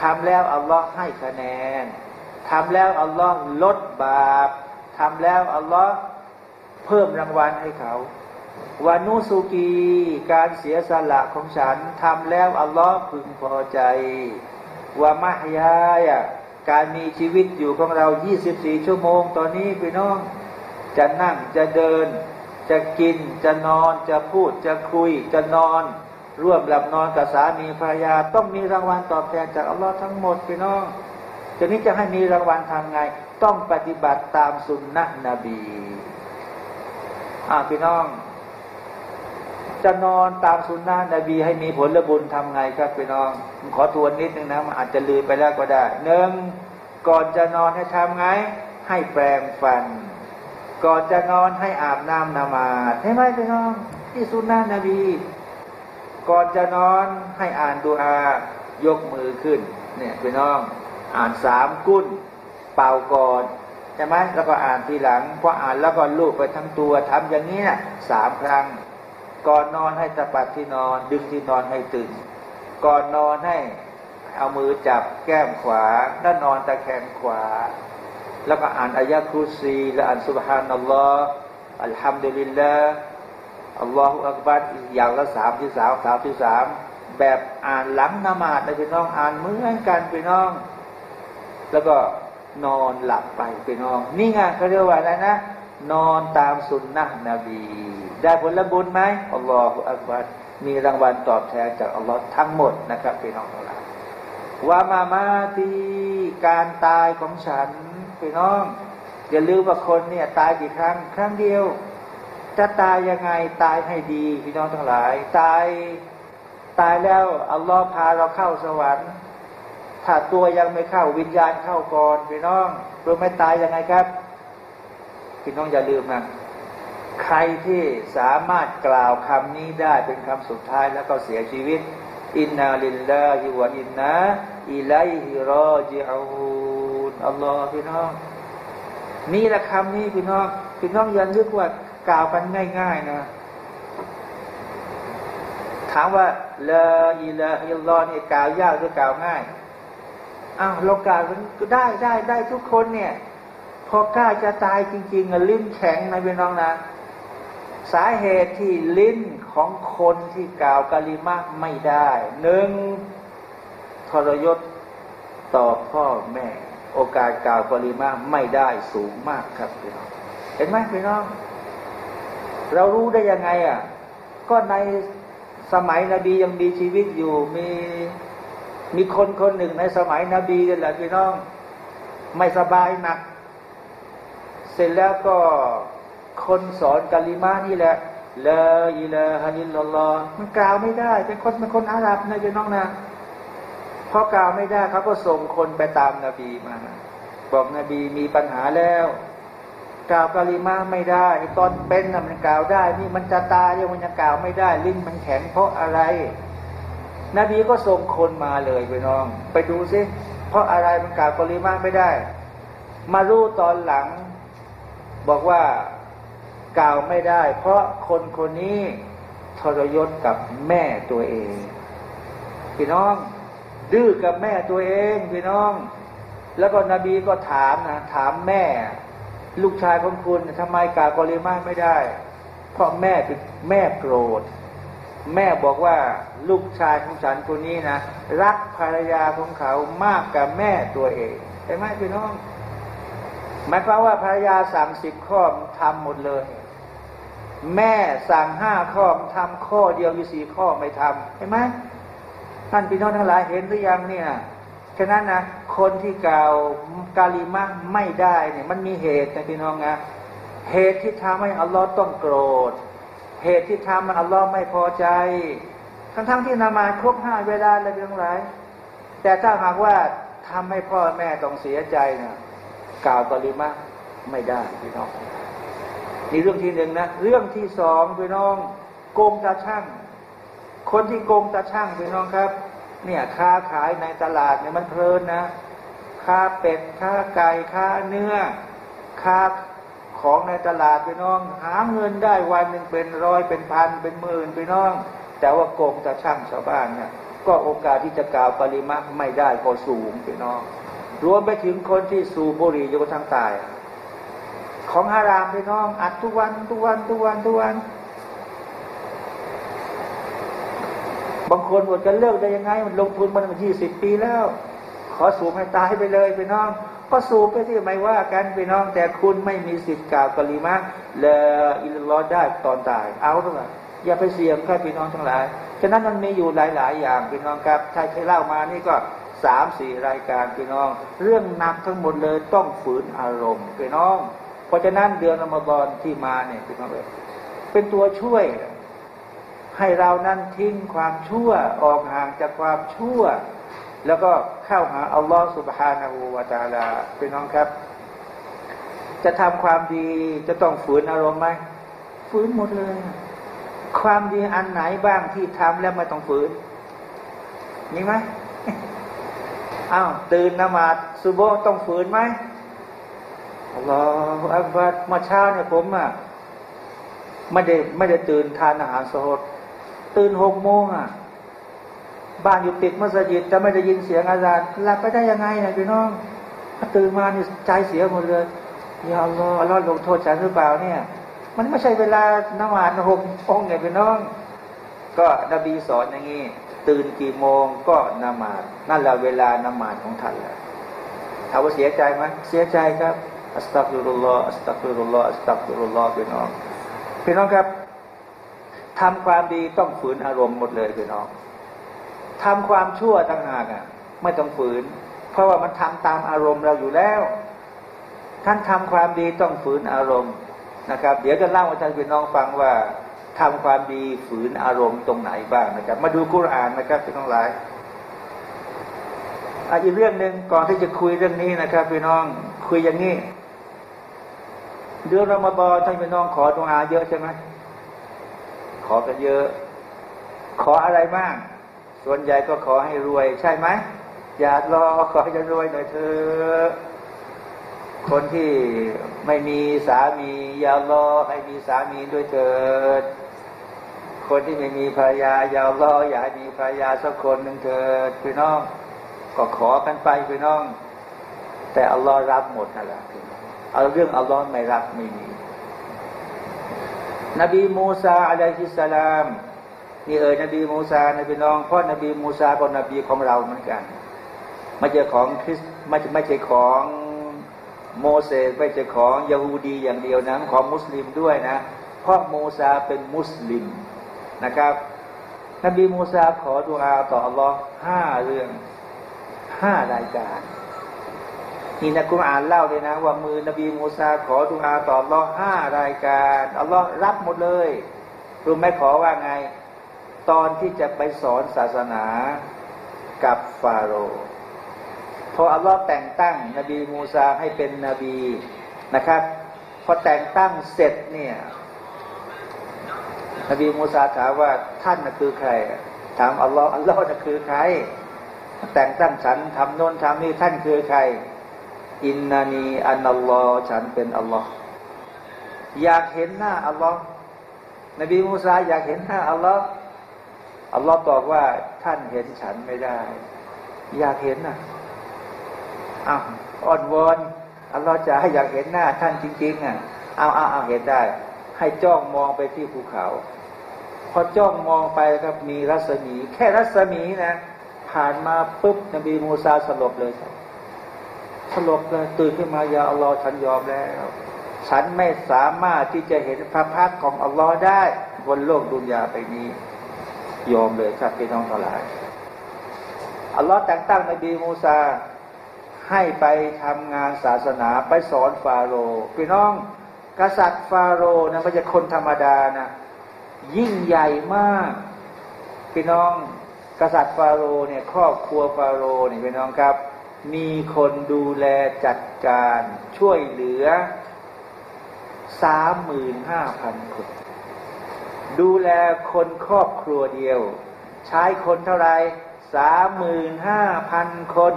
ทำแล้วอัลลอฮ์ให้คะแนนทำแล้วอัลลอฮ์ลดบาปทำแล้วอัลลอฮ์เพิ่มรางวัลให้เขาวานุสุกีการเสียสละของฉันทำแล้วอัลลอฮ์พึงพอใจวามายายะการมีชีวิตอยู่ของเรา 24 ชั่วโมง ตอนนี้พี่น้อง จะนั่งจะเดิน จะกินจะนอนจะพูดจะคุยจะนอน ร่วมหลับนอนกับสามีภรรยา ต้องมีรางวัลตอบแทนจากอัลลอฮ์ทั้งหมดพี่น้องจะนี้จะให้มีรางวัลทำไง ต้องปฏิบัติตามสุนนะนบีอ่าพี่น้อง จะนอนตามสุนนะนบีให้มีผลบุญทำไงครับพี่น้องขอทวนนิดนึงนะมันอาจจะลืมไปแล้วก็ได้หนึ่งก่อนจะนอนให้ทำไง ให้แปรงฟัน ก่อนจะนอนให้อาบน้ำนามาใช่ไหมพี่น้องที่สุนนะนบี ก่อนจะนอนให้อ่านดูอายกมือขึ้น เนี่ยพี่น้อง อ่านสามกุ้น เป่าก่อนใช่ไหมแล้วก็อ่านทีหลังพออ่านแล้วก็ลูบไปทั้งตัวทำอย่างนี้นะสามครั้ง ก่อนนอนให้ตะปัดที่นอน ดึงที่นอนให้ตื่นก่อนนอนให้เอามือจับแก้มขวาด้านอนตะแคงขวา แล้วก็อ่านอายะคุซีและอ่านสุบฮานัลลอฮ์อัลฮัมดุลิลลาห์อัลลอฮฺอักบัรอย่างละสามที่สามสามที่สามแบบอ่านหลังนมาดนะพี่น้องอ่านเหมือนกันพี่น้อง แล้วก็นอนหลับไปพี่น้อง นี่ไงเขาเรียกว่าอะไรนะ นอนตามสุนนะนบี ได้ผลบุญไหมอัลลอฮฺอักบัรมีรางวัลตอบแทนจากอัลลอฮ์ทั้งหมดนะครับพี่น้องทั้งหลายว่ามามาตีการตายของฉัน พี่น้อง อย่าลืมว่าคนเนี่ยตายกี่ครั้ง ครั้งเดียว จะตายยังไงตายให้ดี พี่น้องทั้งหลาย ตายตายแล้วอัลลอฮ์พาเราเข้าสวรรค์ถ้าตัวยังไม่เข้าวิญญาณเข้าก่อนพี่น้องรู้ไม่ตายยังไงครับพี่น้องอย่าลืมนะใครที่สามารถกล่าวคำนี้ได้เป็นคำสุดท้ายแล้วก็เสียชีวิต إنا لله وإنا إليه راجعون อัลลอฮ์พี่น้อง นี่แหละคำนี้พี่น้องพี่น้องอย่านึกว่ากล่าวกันง่าย ๆ นะ ถามว่าلا إله إلا الله นี่กล่าวยากหรือกล่าวง่ายอ้าวเรากล่าวได้ได้ได้ทุกคนเนี่ย พอใกล้จะตายจริงๆลิ้นแข็งนะพี่น้องนะสาเหตุที่ลิ้นของคนที่กล่าวกาลิมะไม่ได้หนึ่งทรยศต่อพ่อแม่ โอกาสกล่าวกาลิมะไม่ได้สูงมากครับพี่น้องเห็นไหมพี่น้อง เรารู้ได้ยังไงอะ ก็ในสมัยนบียังมีชีวิตอยู่ มีมีคนคนหนึ่งในสมัยนบีกันแหละพี่น้อง ไม่สบายหนัก เสร็จแล้วก็คนสอนกาลิมานี่แหละลาอิลาฮะอิลลัลลอฮมันกล่าวไม่ได้ เป็นคนเป็นคนอาหรับนะพี่น้องนะ พอกล่าวไม่ได้เขาก็ส่งคนไปตามนาบีมา บอกนบีมีปัญหาแล้วกล่าวกาลิมาไม่ได้ตอนเป็นน่ะมันกล่าวได้ นี่มันจะตายยังมันยังกล่าวไม่ได้ ลิ้นมันแข็งเพราะอะไร นบีก็ส่งคนมาเลยไปน้อง ไปดูซิเพราะอะไรมันกล่าวกาลิมาไม่ได้ มารู้ตอนหลัง บอกว่ากล่าวไม่ได้ เพราะคนคนนี้ทรยศกับแม่ตัวเองพี่น้อง ดื้อกับแม่ตัวเองพี่น้อง แล้วก็นบีก็ถามนะถามแม่ ลูกชายของคุณทำไมกล่าวกอลิมาไม่ได้ เพราะแม่เป็นแม่โกรธ แม่บอกว่าลูกชายของฉันคนนี้นะรักภรรยาของเขามากกับแม่ตัวเองเห็นไหมพี่น้องหมายความว่าภรรยาสั่งสิบข้อทำหมดเลย แม่สั่งห้าข้อทำข้อเดียวอยู่สี่ข้อไม่ทำเห็นไหม ท่านพี่น้องทั้งหลายเห็นหรือยังเนี่ยฉะนั้นนะคนที่กล่าวกาลิมะไม่ได้เนี่ยมันมีเหตุนะพี่น้องนะเหตุที่ทำให้อัลลอฮ์ต้องโกรธ เหตุที่ทำให้อัลลอฮ์ไม่พอใจ ทั้งทั้งที่นามาครบห้าเวลาเลยพี่น้องหลาย แต่ถ้าหากว่าทำให้พ่อแม่ต้องเสียใจนะกล่าวกาลิมะไม่ได้พี่น้องนี่เรื่องที่หนึ่งนะ เรื่องที่สองพี่น้องโกงตาช่าง คนที่โกงตาช่างพี่น้องครับ เนี่ยค้าขายในตลาดเนี่ยมันเพลินนะค้าเป็ดค้าไก่ค้าเนื้อค้าของในตลาดพี่น้อง หาเงินได้วันหนึ่งเป็นร้อยเป็นพันเป็นหมื่นพี่น้อง แต่ว่าโกงตาช่างชาวบ้านเนี่ยก็โอกาสที่จะกล่าวปริมาไม่ได้ก็สูงพี่น้อง รวมไปถึงคนที่สูบบุหรี่อยู่ทางตาย ของฮารามพี่น้อง อัดทุกวันทุกวันทุกวันทุกวัน บางคนบอกจะเลิกได้ยังไง มันลงทุนมาตั้งยี่สิบปีแล้ว ขอสูบให้ตายไปเลยพี่น้อง ก็สูบไปที่ไม่ว่ากันพี่น้อง แต่คุณไม่มีสิทธิ์กล่าวกลิมะเลอิลลอได้ตอนตาย เอาหรือเปล่าอย่าไปเสี่ยงครับพี่น้องทั้งหลาย ฉะนั้นมันมีอยู่หลาย ๆ อย่างพี่น้องครับใครเคยเล่ามานี่ก็สามสี่รายการพี่น้อง เรื่องหนักทั้งหมดเลยต้องฝืนอารมณ์พี่น้อง เพราะฉะนั้นเดือนอมฎอนที่มาเนี่ยพี่น้องเลยเป็นตัวช่วย ให้เรานั้นทิ้งความชั่วออกห่างจากความชั่ว แล้วก็เข้าหาอัลลอฮฺสุบฮานาหูวาตาลาพี่น้องครับ จะทำความดีจะต้องฝืนอารมณ์ไหมฝืนหมดเลย ความดีอันไหนบ้างที่ทำแล้วไม่ต้องฝืนมีไหมอ้าวตื่นนมาดซุโบต้องฝืนไหมอัลลออักบัดมาเช้าเนี่ยผมอะไม่ได้ไม่ได้ตื่นทานอาหารสด ตื่นหกโมงอะ บ้านอยู่ติดมัสยิดจะไม่ได้ยินเสียงอาจารย์หลับไปได้ยังไงเนี่ยพี่น้องตื่นมานี่ใจเสียหมดเลยยาอัลอฮฺอัลงโทษฉันหรือเปล่าเนี่ย มันไม่ใช่เวลานมาดหกองเนี่ยพี่น้อง ก็นบีสอนอย่างนี้ตื่นกี่โมงก็นมาดนั่นแหละเวลานมาดของท่านแหละถามว่าเสียใจไหมเสียใจครับอัสตักฟิรุลลอฮ์อัสตักฟิรุลลอฮ์อัสตักฟิรุลลอฮ์พี่น้องพี่น้องครับ ทำความดีต้องฝืนอารมณ์หมดเลยพี่น้องทำความชั่วต่างหากอะ ไม่ต้องฝืน เพราะว่ามันทำตามอารมณ์เราอยู่แล้ว ท่านทำความดีต้องฝืนอารมณ์นะครับ เดี๋ยวจะเล่าให้ท่านพี่น้องฟังว่าทำความดีฝืนอารมณ์ตรงไหนบ้างนะครับ มาดูกุรอานนะครับพี่น้องหลายอีกเรื่องหนึ่งก่อนที่จะคุยเรื่องนี้นะครับพี่น้องคุยอย่างนี้เดือนรอมฎอนท่านพี่น้องขอดวงอาเยอะใช่ไหม ขอกันเยอะ ขออะไรบ้าง ส่วนใหญ่ก็ขอให้รวย ใช่ไหม อย่ารอขอให้จะรวยหน่อยเถอะคนที่ไม่มีสามี อย่ารอให้มีสามีด้วยเถิด คนที่ไม่มีภรรยา อย่ารออย่าให้มีภรรยาสักคนหนึ่งเถิดพี่น้อง ก็ขอกันไปพี่น้อง แต่อัลลอฮ์รับหมดนั่นแหละเอาเรื่องอัลลอฮ์ไม่รับไม่มี นบีมูซาอะลัยฮิสสลามนี่เอ่ยนบีมูซาในพี่น้องพราะนบีมูซาก็นบีของเราเหมือนกันไม่ใช่ของคริสไม่ไม่ใช่ของโมเสสไม่ใช่ของยาฮูดีอย่างเดียวนะของมุสลิมด้วยนะเพราะมูซาเป็นมุสลิมนะครับ นบีมูซาขอดุอาต่ออัลลอฮ์ห้าเรื่องห้ารายการ นี่นะกุมอ่านเล่าเลยนะ ว่ามือนบีมูซาขอดุอาต่ออัลลอฮ์ห้ารายการอัลลอฮ์รับหมดเลยรู้ไหมขอว่าไง ตอนที่จะไปสอนศาสนากับฟาโรห์พออัลลอฮ์แต่งตั้ง นบีมูซาให้เป็นนบีนะครับพอแต่งตั้งเสร็จเนี่ยนบีมูซาถามว่าท่านน่ะคือใคร ถามอัลลอฮ์อัลลอฮ์น่ะคือใคร แต่งตั้งฉันทำโน้นทำนี่ท่านคือใคร อินนานีอันอัลลอฮ์ฉันเป็นอัลลอฮ์อยากเห็นหน้าอัลลอฮ์นบีมูซาอยากเห็นหน้าอัลลอฮ์อัลลอฮ์บอกว่าท่านเห็นฉันไม่ได้ อยากเห็นน่ะอ้าวอ่อนวอนอัลลอฮ์จะให้อยากเห็นหน้าท่านจริงๆอะเอาเอาเอาเห็นได้ ให้จ้องมองไปที่ภูเขา พอจ้องมองไปครับมีรัศมี แค่รัศมีนะ ผ่านมาปุ๊บนบีมูซาสลบเลยครับ สลบเลยตื่นขึ้นมายาอัลลอฮ์ฉันยอมแล้ว ฉันไม่สามารถที่จะเห็นพระพักของอัลลอฮ์ได้บนโลกดุนยาไปนี้ ยอมเลยครับพี่น้องทั้งหลายอัลลอฮ์แต่งตั้งนบีมูซาให้ไปทำงานศาสนาไปสอนฟาโรห์พี่น้อง กษัตริย์ฟาโรห์นะไม่ใช่คนธรรมดานะยิ่งใหญ่มากพี่น้องกษัตริย์ฟาโรห์เนี่ยครอบครัวฟาโรห์นี่พี่น้องครับ มีคนดูแลจัดการช่วยเหลือสามหมื่นห้าพันคน ดูแลคนครอบครัวเดียว ใช้คนเท่าไรสามหมื่นห้าพันคน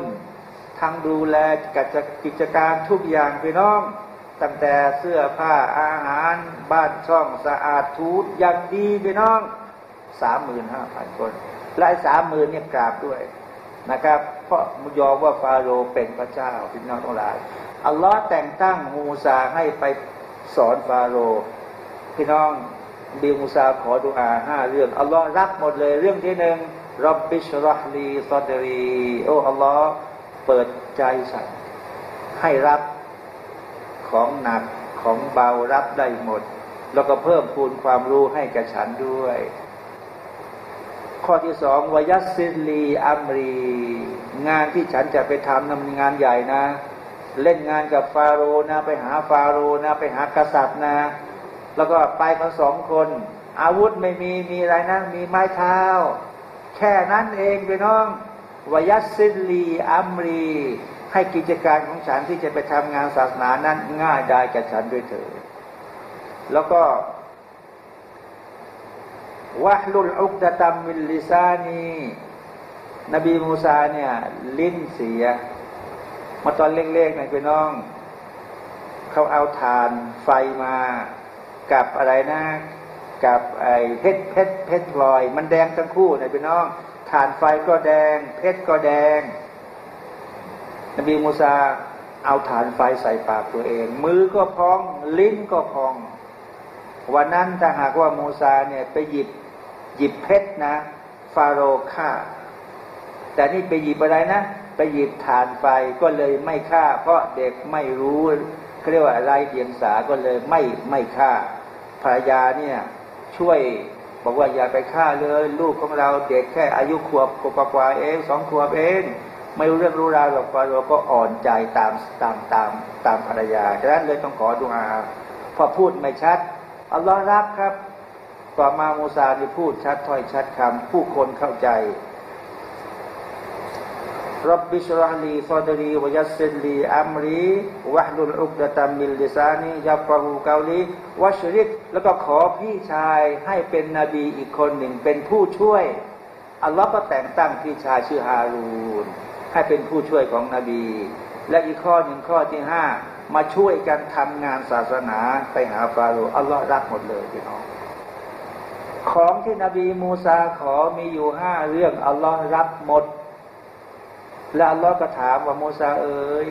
ทั้งดูแลกิจกิจการทุกอย่างพี่น้อง ตั้งแต่เสื้อผ้าอาหาร บ้านช่องสะอาดทูดอย่างดีพี่น้องสามหมื่นห้าพันคนและสามหมื่นเนี่ยกราบด้วย นะครับ เพราะมุยอมว่าฟาโรเป็นพระเจ้าพี่น้องทั้งหลายอัลลอฮ์แต่งตั้งมูซาให้ไปสอนฟาโรพี่น้องบิมูซาขอดุอาห้าเรื่องอัลลอฮ์รับหมดเลยเรื่องที่หนึ่งรับบิชรหลีซอดรีโอ้อัลลอฮ์เปิดใจสัตว์ให้รับของหนักของเบารับได้หมด แล้วก็เพิ่มพูนความรู้ให้กับฉันด้วย ข้อที่สองวยัสซิลีอัมรี งานที่ฉันจะไปทำนำงานใหญ่นะ เล่นงานกับฟาโรนะ ไปหาฟาโรนะ ไปหากษัตริย์นะ แล้วก็ไปกันสองคน อาวุธไม่มีมีอะไรนะ มีไม้เท้า แค่นั้นเองไปน้องวยัสซิลีอัมรี ให้กิจการของฉันที่จะไปทำงานศาสนานั้นง่ายได้แก่ฉันด้วยเถิดแล้วก็ วะลุลอุกดะตัมมิลลิซานีนบีมูซาเนี่ยลิ้นเสีย มาตอนเล็กๆหน่อยพี่น้อง เขาเอาทานไฟมากับอะไรนะ กับไอ้เพชรเพชรเพชรพลอย มันแดงทั้งคู่นะพี่น้องฐานไฟก็แดง เพชรก็แดง นบีมูซาเอาฐานไฟใส่ปากตัวเอง มือก็พอง ลิ้นก็พอง วันนั้นถ้าหากว่ามูซาเนี่ยไปหยิบ หยิบเพชรนะ ฟาโรห์ฆ่า แต่นี่ไปหยิบอะไรนะ ไปหยิบฐานไฟก็เลยไม่ฆ่า เพราะเด็กไม่รู้เขาเรียกว่าอะไรเดียงสาก็เลยไม่ไม่ฆ่าภรรยาเนี่ยช่วยบอกว่าอย่าไปฆ่าเลยลูกของเราเด็กแค่อายุขวบกว่าเองสองขวบเอง ไม่รู้เรื่องรู้ราวหรอกฟาโรห์ก็อ่อนใจตามตามตามตามภรรยาฉะนั้นเลยต้องขอดุอาพอพูดไม่ชัดอัลลอฮ์รับครับ ต่อมามูซาที่พูดชัดถ้อยชัดคำผู้คนเข้าใจرب اشرح لي صدري ويسر لي أمري واحلل عقدة من لساني يفقهوا قولي وأشركه แล้วก็ขอพี่ชายให้เป็นนบีอีกคนหนึ่งเป็นผู้ช่วย อัลลอฮ์ก็แต่งตั้งพี่ชายชื่อฮารูนให้เป็นผู้ช่วยของนบี และอีกข้อหนึ่งข้อที่ห้ามาช่วยกันทำงานศาสนาไปหาฟาโรห์อัลลอฮ์รักหมดเลยพี่น้อง ของที่นบีมูซาขอมีอยู่ห้าเรื่องอัลลอฮ์รับหมด และอัลลอฮ์ก็ถามว่ามูซาเอ๋ย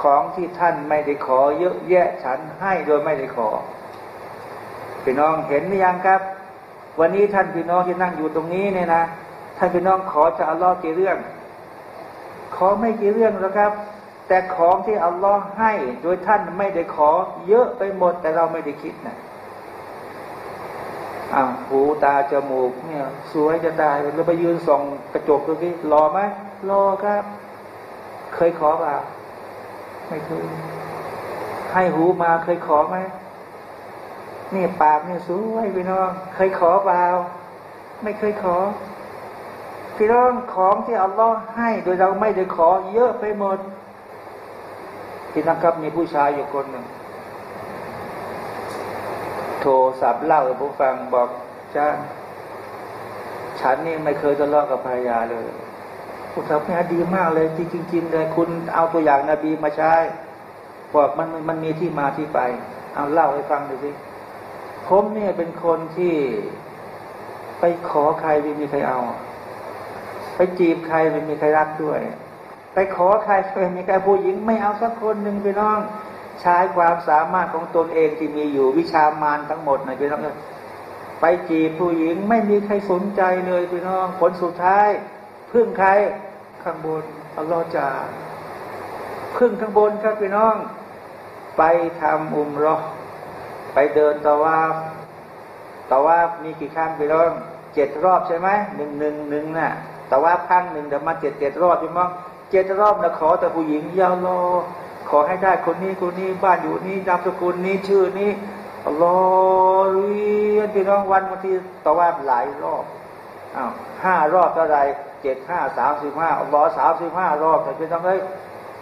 ของที่ท่านไม่ได้ขอ เยอะแยะฉันให้โดยไม่ได้ขอพี่น้องเห็นไหมยังครับ วันนี้ท่านพี่น้องที่นั่งอยู่ตรงนี้เนี่ยนะท่านพี่น้องขอจากอัลลอฮ์กี่เรื่อง ขอไม่กี่เรื่องแล้วครับ แต่ของที่อัลลอฮ์ให้ โดยท่านไม่ได้ขอ เยอะไปหมดแต่เราไม่ได้คิดนะ อ่าหูตาจมูกเนี่ย สวยจะตายเราไปยืนส่องกระจกดูสิรอไหมรอครับ เคยขอเปล่าไม่เคยให้หูมาเคยขอไหมนี่ปากนี่สวยพี่น้อง เคยขอเปล่าไม่เคยขอพี่น้องของที่อัลลอฮ์ให้โดยเราไม่ได้ขอ เยอะไปหมดพี่น้องครับมีผู้ชายอยู่คนหนึ่ง โทรศัพท์เล่าให้ผมฟังบอกจ้าฉันนี่ไม่เคยทะเลาะกับภรรยาเลยผู้สาวเนี่ยดีมากเลยจริงๆเลยคุณเอาตัวอย่างนาบีมาใช้ บอกมันมันมีที่มาที่ไป เอาเล่าให้ฟังดูสิผมเนี่ยเป็นคนที่ไปขอใครไม่มีใครเอา ไปจีบใครไม่มีใครรักด้วย ไปขอใครไม่มีใครผู้หญิง ไม่เอาสักคนหนึ่งไปน้อง ใช้ความสามารถของตนเองที่มีอยู่วิชามารทั้งหมดนะพี่น้องไปจีบผู้หญิงไม่มีใครสนใจเลยพี่น้อง ผลสุดท้ายพึ่งใครข้างบนอัลลอฮ์จะพึ่งข้างบนครับพี่น้อง ไปทำอุมรอไปเดินตะวาตะวามีกี่ครั้งพี่น้องเจ็ดรอบใช่ไหมหนึ่งหนึ่งหนึ่งน่ะตะวาครั้งหนึ่งแต่มาเจ็ดเจ็ดรอบพี่น้องเจ็ดรอบนะขอแต่ผู้หญิงยาวรอ ขอให้ได้คนนี้คนนี้บ้านอยู่นี้นามสกุลนี้ชื่อนี้รอเรียนพี่น้องวันบางทีต่อว่าหลายรอบอ้าวห้ารอบเท่าไรเจ็ดห้าสามสิบห้าอัลลอฮ์สามสิบห้ารอบแต่พี่น้องเอ้ย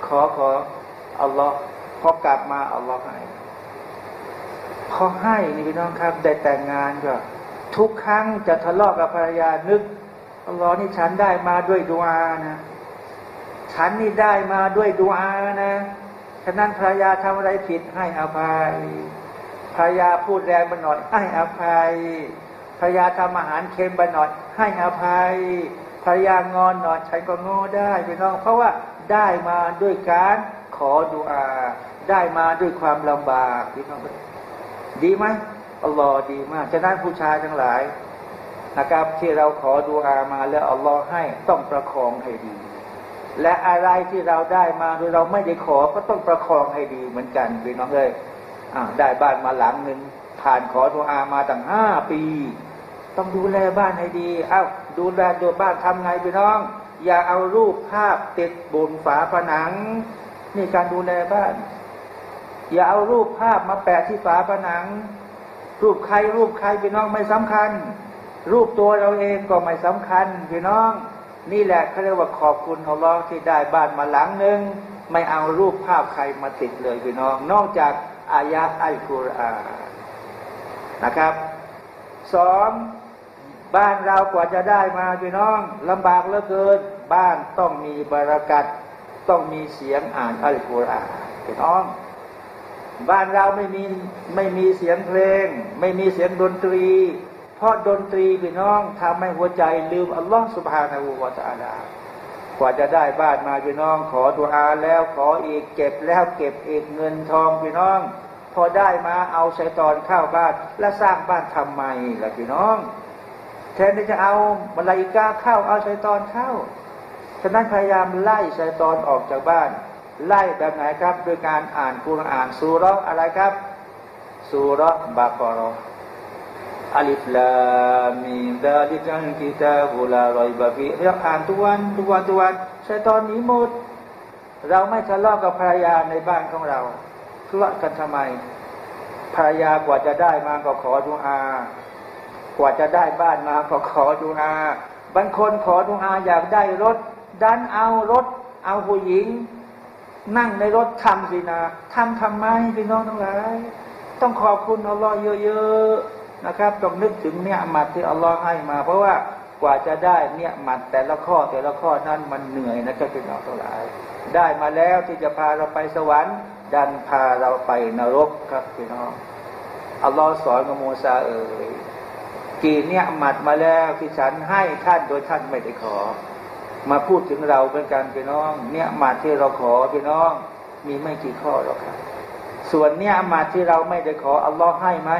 ขอขออัลลอฮ์พอกลับมาอัลลอฮ์ให้พอให้นี่พี่น้องครับได้แต่งงานก็ทุกครั้งจะทะเลาะกับภรรยานึกอัลลอฮ์นี่ฉันได้มาด้วยดวงนะฉันนี่ได้มาด้วยดวงนะ ฉะนั้นภรรยาทำอะไรผิดให้อภัยภรรยาพูดแรงไปหน่อย ให้อภัยภรรยาทำอาหารเค็มไปหน่อย ให้อภัยภรรยางอนหน่อยฉันก็งอได้พี่น้อง เพราะว่าได้มาด้วยการขอดุอา ได้มาด้วยความลำบากพี่น้องดีไหมอัลลอฮ์ดีมากฉะนั้นผู้ชายทั้งหลายนะครับที่เราขอดุอามาแล้วอัลลอฮ์ให้ต้องประคองให้ดี และอะไรที่เราได้มาโดยเราไม่ได้ขอก็ต้องประคองให้ดีเหมือนกันพี่น้องเลยได้บ้านมาหลังหนึ่งผ่านขอทุอามาตั้งห้าปี ต้องดูแลบ้านให้ดีเอา้าดูแลตัวบ้านทำไงพี่น้อง อย่าเอารูปภาพติดบนฝาผนัง นี่การดูแลบ้าน อย่าเอารูปภาพมาแปะที่ฝาผนัง รูปใครรูปใครพี่น้องไม่สำคัญ รูปตัวเราเองก็ไม่สำคัญพี่น้อง นี่แหละเขาเรียกว่าขอบคุณอัลลอฮ์ที่ได้บ้านมาหลังหนึ่งไม่เอารูปภาพใครมาติดเลยพี่น้อง นอกจากอายะอัลกุรอานนะครับสองบ้านเรากว่าจะได้มาพี่น้องลำบากเหลือเกิน บ้านต้องมีบารักัดต้องมีเสียงอ่านอัลกุรอานพี่น้อง บ้านเราไม่มีไม่มีเสียงเพลง ไม่มีเสียงดนตรี เพราะดนตรีพี่น้องทำให้หัวใจลืมอัลลอฮฺสุบฮานาอูวาตาลากว่าจะได้บ้านมาพี่น้อง ขอดุอาแล้วขออีกเก็บแล้วเก็บอีกเงินทองพี่น้อง พอได้มาเอาใช้ตอนเข้าบ้านและสร้างบ้านทำไมล่ะพี่น้องแทนที่จะเอามาลายกาเข้าเอาใช้ตอนเข้าฉะนั้นพยายามไล่ใช้ตอนออกจากบ้าน ไล่แบบไหนครับ โดยการอ่านกุรอ่านสุรอะไรครับสุรบากรอ อัลิฟลามีดาลิกันกิตาบุลารอยบาบีเรียกอ่านทุกวันทุกวันทุกวันใช้ตอนนี้หมด เราไม่ทะเลาะกับภรรยาในบ้านของเราทะเลาะกันทำไม ภรรยากว่าจะได้มาก็ขอดุอา กว่าจะได้บ้านมาก็ขอดุอาบางคนขอดุอาอยากได้รถ ดันเอารถ เอาผู้หญิง นั่งในรถทำสินะทำทำไมพี่น้องทั้งหลาย ต้องขอบคุณอัลลอฮ์เยอะๆ นะครับต้องนึกถึงเนี่ยมัดที่อัลลอฮ์ให้มา เพราะว่ากว่าจะได้เนี่ยมัดแต่ละข้อแต่ละข้อนั้นมันเหนื่อยนะครับพี่น้องทั้งหลาย ได้มาแล้วที่จะพาเราไปสวรรค์ ดันพาเราไปนรกครับพี่น้องอัลลอฮ์สอนกับโมซาเอ๋ยกี่เนี่ยมัดมาแล้วที่ฉันให้ท่านโดยท่านไม่ได้ขอ มาพูดถึงเราเป็นการพี่น้อง เนี่ยมัดที่เราขอพี่น้อง มีไม่กี่ข้อหรอกครับ ส่วนเนี่ยมัดที่เราไม่ได้ขออัลลอฮ์ให้ไหม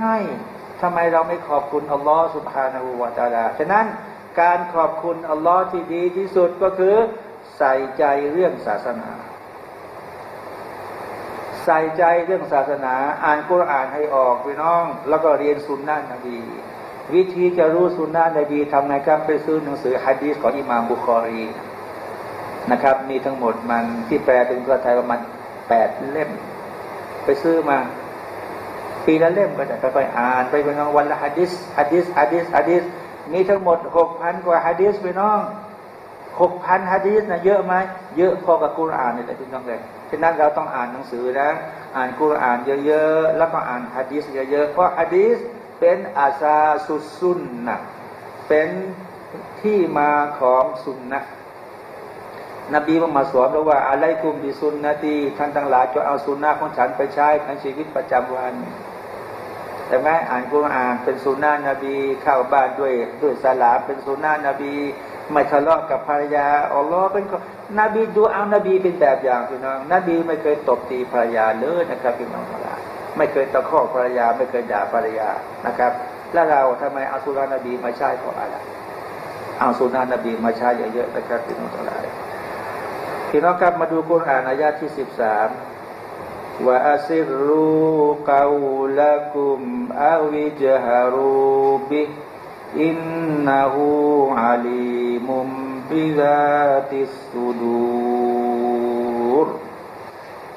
ให้ ทำไมเราไม่ขอบคุณอัลลอฮ์สุบฮานาหูวาตาลาฉะนั้นการขอบคุณอัลลอฮ์ที่ดีที่สุดก็คือ ใส่ใจเรื่องศาสนา ใส่ใจเรื่องศาสนา อ่านกุรอานให้ออกพี่น้อง แล้วก็เรียนสุนนะนบีวิธีจะรู้สุนนะนบีทำไงครับไปซื้อหนังสือฮะดีษของอิมามบุคอรีนะครับ มีทั้งหมดมันที่แปลเป็นภาษาไทยประมาณแปดเล่ม ไปซื้อมา ปีละเล่มก็จะค่อยๆอ่านไปเป็นวันละฮะดิษฮะดิษฮะดิษฮะดิษมีทั้งหมดหกพันกว่าฮะดิษไปน้องหกพันฮะดีษนะเยอะไหมเยอะพอกับกุรอานนี่แหละพี่น้องเลยฉะนั้นเราต้องอ่านหนังสือนะ อ่านกุรอานเยอะๆ แล้วก็อ่านฮะดีษเยอะๆ เพราะฮะดีษเป็นอาซาสุสุนนะเป็นที่มาของสุนนะนบีมาสอนเราว่าอะไรกลุ่มดิสุนนะที่ท่านทั้งหลายจะเอาสุนนะของฉันไปใช้ในชีวิตประจำวัน แต่แม้อ่านกุรอานเป็นสุนนะนบีเข้าบ้านด้วยด้วยสลาเป็นสุนนะนบี ไม่ทะเลาะกับภรรยาอัลลอฮ์เป็นนบีดูเอานบีเป็นแบบอย่างพี่น้องนบีไม่เคยตบตีภรรยาเลยนะครับพี่น้องทั้งหลายไม่เคยตะคอกภรรยา ไม่เคยด่าภรรยานะครับ แล้วเราทำไมเอาสุนนะนบีมาใช้เพราะอะไรเอาสุนนะนบีมาใช้เยอะๆนะครับพี่น้องทั้งหลายพี่น้องครับมาดูกุรอานอายาที่สิบสาม ว่าอัสิรูกาลักุมอาวิจฮารูบิอินนาหูอาลีมุมบิซาติสุดูร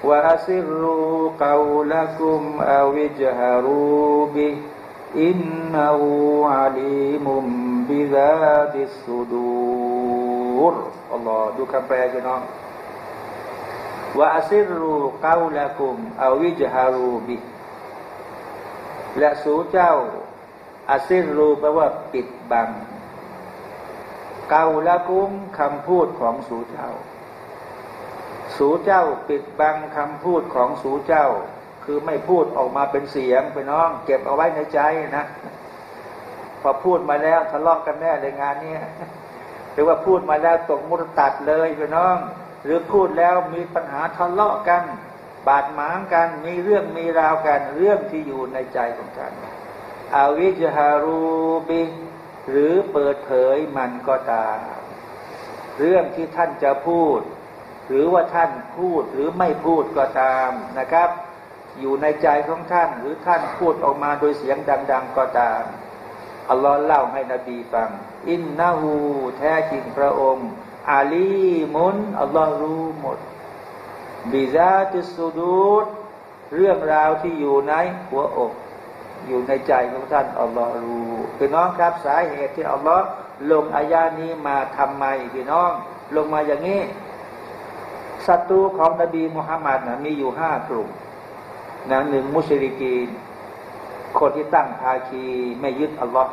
ว่าอัสิรูกาลักุมอาวิจฮารูบิอินนาหูอาลีมุมบิซาติสุดูรอัลลอฮ์ดูคำแปลกันน้อง ว่าอัซิรูเกาละกุมอาวิจฮารูบิและสูเจ้าอัซิรูแปลว่าปิดบัง เกาละกุมคำพูดของสูเจ้า สูเจ้าปิดบังคำพูดของสูเจ้า คือไม่พูดออกมาเป็นเสียงไปน้อง เก็บเอาไว้ในใจนะ พอพูดมาแล้วทะเลาะกันแน่ในงานนี้หรือว่าพูดมาแล้วตกมุตตัดเลยไปน้อง หรือพูดแล้วมีปัญหาทะเลาะกัน บาดหมางกัน มีเรื่องมีราวกัน เรื่องที่อยู่ในใจของกันอาวิจฮารูบิหรือเปิดเผยมันก็ตามเรื่องที่ท่านจะพูด หรือว่าท่านพูดหรือไม่พูดก็ตามนะครับ อยู่ในใจของท่านหรือท่านพูดออกมาโดยเสียงดัง ๆก็ตามอัลลอฮ์เล่าให้นบีฟัง อินนาหูแท้จริงพระองค์ อาลีมุนอัลลอฮ์รู้หมดบิซาติสุดูดเรื่องราวที่อยู่ในหัวอก อยู่ในใจของท่านอัลลอฮ์รู้พี่น้องครับสาเหตุที่อัลลอฮ์ลงอายานี้มาทำไมพี่น้อง ลงมาอย่างนี้ศัตรูของนบีมุฮัมมัดนะมีอยู่ห้ากลุ่มนะหนึ่งมุชริกีนคนที่ตั้งภาคีไม่ยึดอัลลอฮ์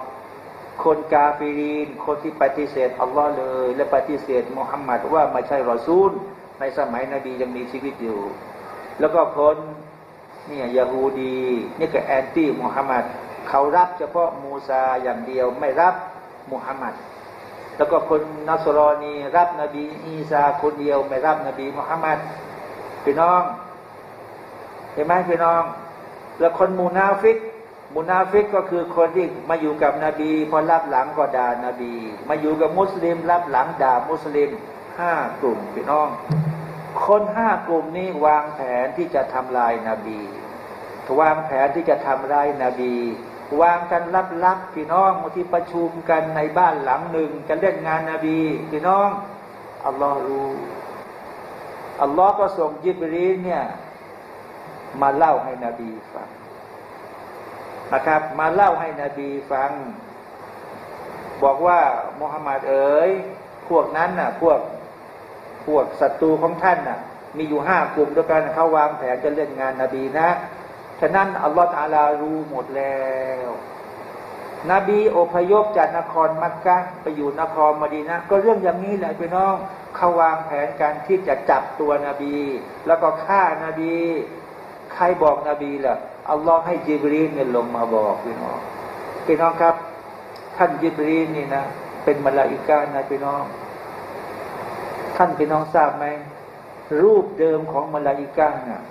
คนกาฟิรีน คนที่ปฏิเสธอัลลอฮ์เลย และปฏิเสธมุฮัมมัดว่าไม่ใช่รอซูล ในสมัยนบียังมีชีวิตอยู่ แล้วก็คนเนี่ยยาฮูดีนี่ก็แอนตี้มุฮัมมัดเขารับเฉพาะมูซาอย่างเดียวไม่รับมุฮัมมัดแล้วก็คนนัสรอนีรับนบีอีสาคนเดียวไม่รับนบีมุฮัมมัดพี่น้องเห็นไหมพี่น้อง แล้วคนมูนาฟิก มุนาฟิกก็คือคนที่มาอยู่กับนบี พอลับหลังก็ด่านาบี มาอยู่กับมุสลิม ลับหลังด่ามุสลิมห้ากลุ่มพี่น้อง คนห้ากลุ่มนี้วางแผนที่จะทำลายนาบีวางแผนที่จะทำลายนาบี วางกันลับๆพี่น้องที่ประชุมกันในบ้านหลังหนึ่งจะเล่นงานนาบีพี่น้องอัลลอฮ์รู้อัลลอฮ์ก็ส่งยิบรีเนี่ยมาเล่าให้นบีฟัง นะครับ มาเล่าให้นบีฟัง บอกว่ามุฮัมมัดเอ๋ยพวกนั้นน่ะ พวกพวกศัตรูของท่านน่ะ มีอยู่ห้ากลุ่มด้วยกันเขาวางแผนจะเล่นงานนาบีนะฉะนั้นอัลลอฮฺอาลารู้หมดแล้ว นบีอพยพจากนครมักกะไปอยู่นครมดีนะ ก็เรื่องอย่างนี้แหละพี่น้องเขาวางแผนการที่จะจับตัวนบี แล้วก็ฆ่านาบี ใครบอกนบีล่ะ อัลลอฮ์ให้จิบรีนเนี่ยลงมาบอกพี่น้องพี่น้องครับ ท่านจิบรีนนี่นะเป็นมลาอิกานะพี่น้อง ท่านพี่น้องทราบไหมรูปเดิมของมลาอิกาเนะ่ย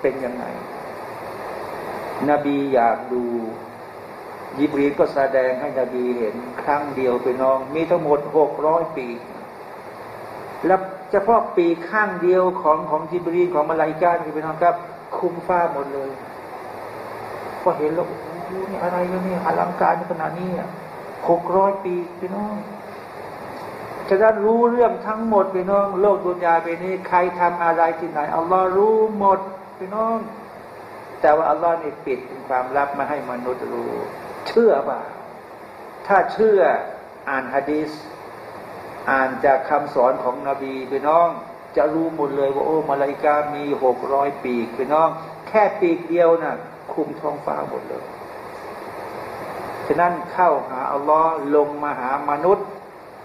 เป็นยังไง นบีอยากดูยิบรีก็แสดงให้นบีเห็นครั้งเดียวไปน้อง มีทั้งหมดหกร้อยปี แล้วเฉพาะปีข้างเดียวของของยิบรีของมาลายกาที่ไปน้องครับ คุมฟ้าหมดเลยพอเห็นแล้วโอ้โหนี่อะไรกันเนี่ยอลังการขนาดนี้หกร้อยปีพี่น้องจะได้รู้เรื่องทั้งหมดพี่น้อง โลกดุนยาไปนี้ ใครทำอะไรที่ไหนอัลลอฮ์รู้หมดพี่น้อง แต่ว่าอัลลอฮ์นี่ปิดเป็นความลับมาให้มนุษย์รู้ เชื่อป่ะถ้าเชื่ออ่านฮะดีสอ่านจากคำสอนของนบีพี่น้อง จะรู้หมดเลยว่าโอ้มาลายกามีหกร้อยปีพี่น้อง แค่ปีกเดียวนะ่ะ คุมท้องฟ้าหมดเลย ฉะนั้นเข้าหาอัลลอฮ์ลงมาหามนุษย์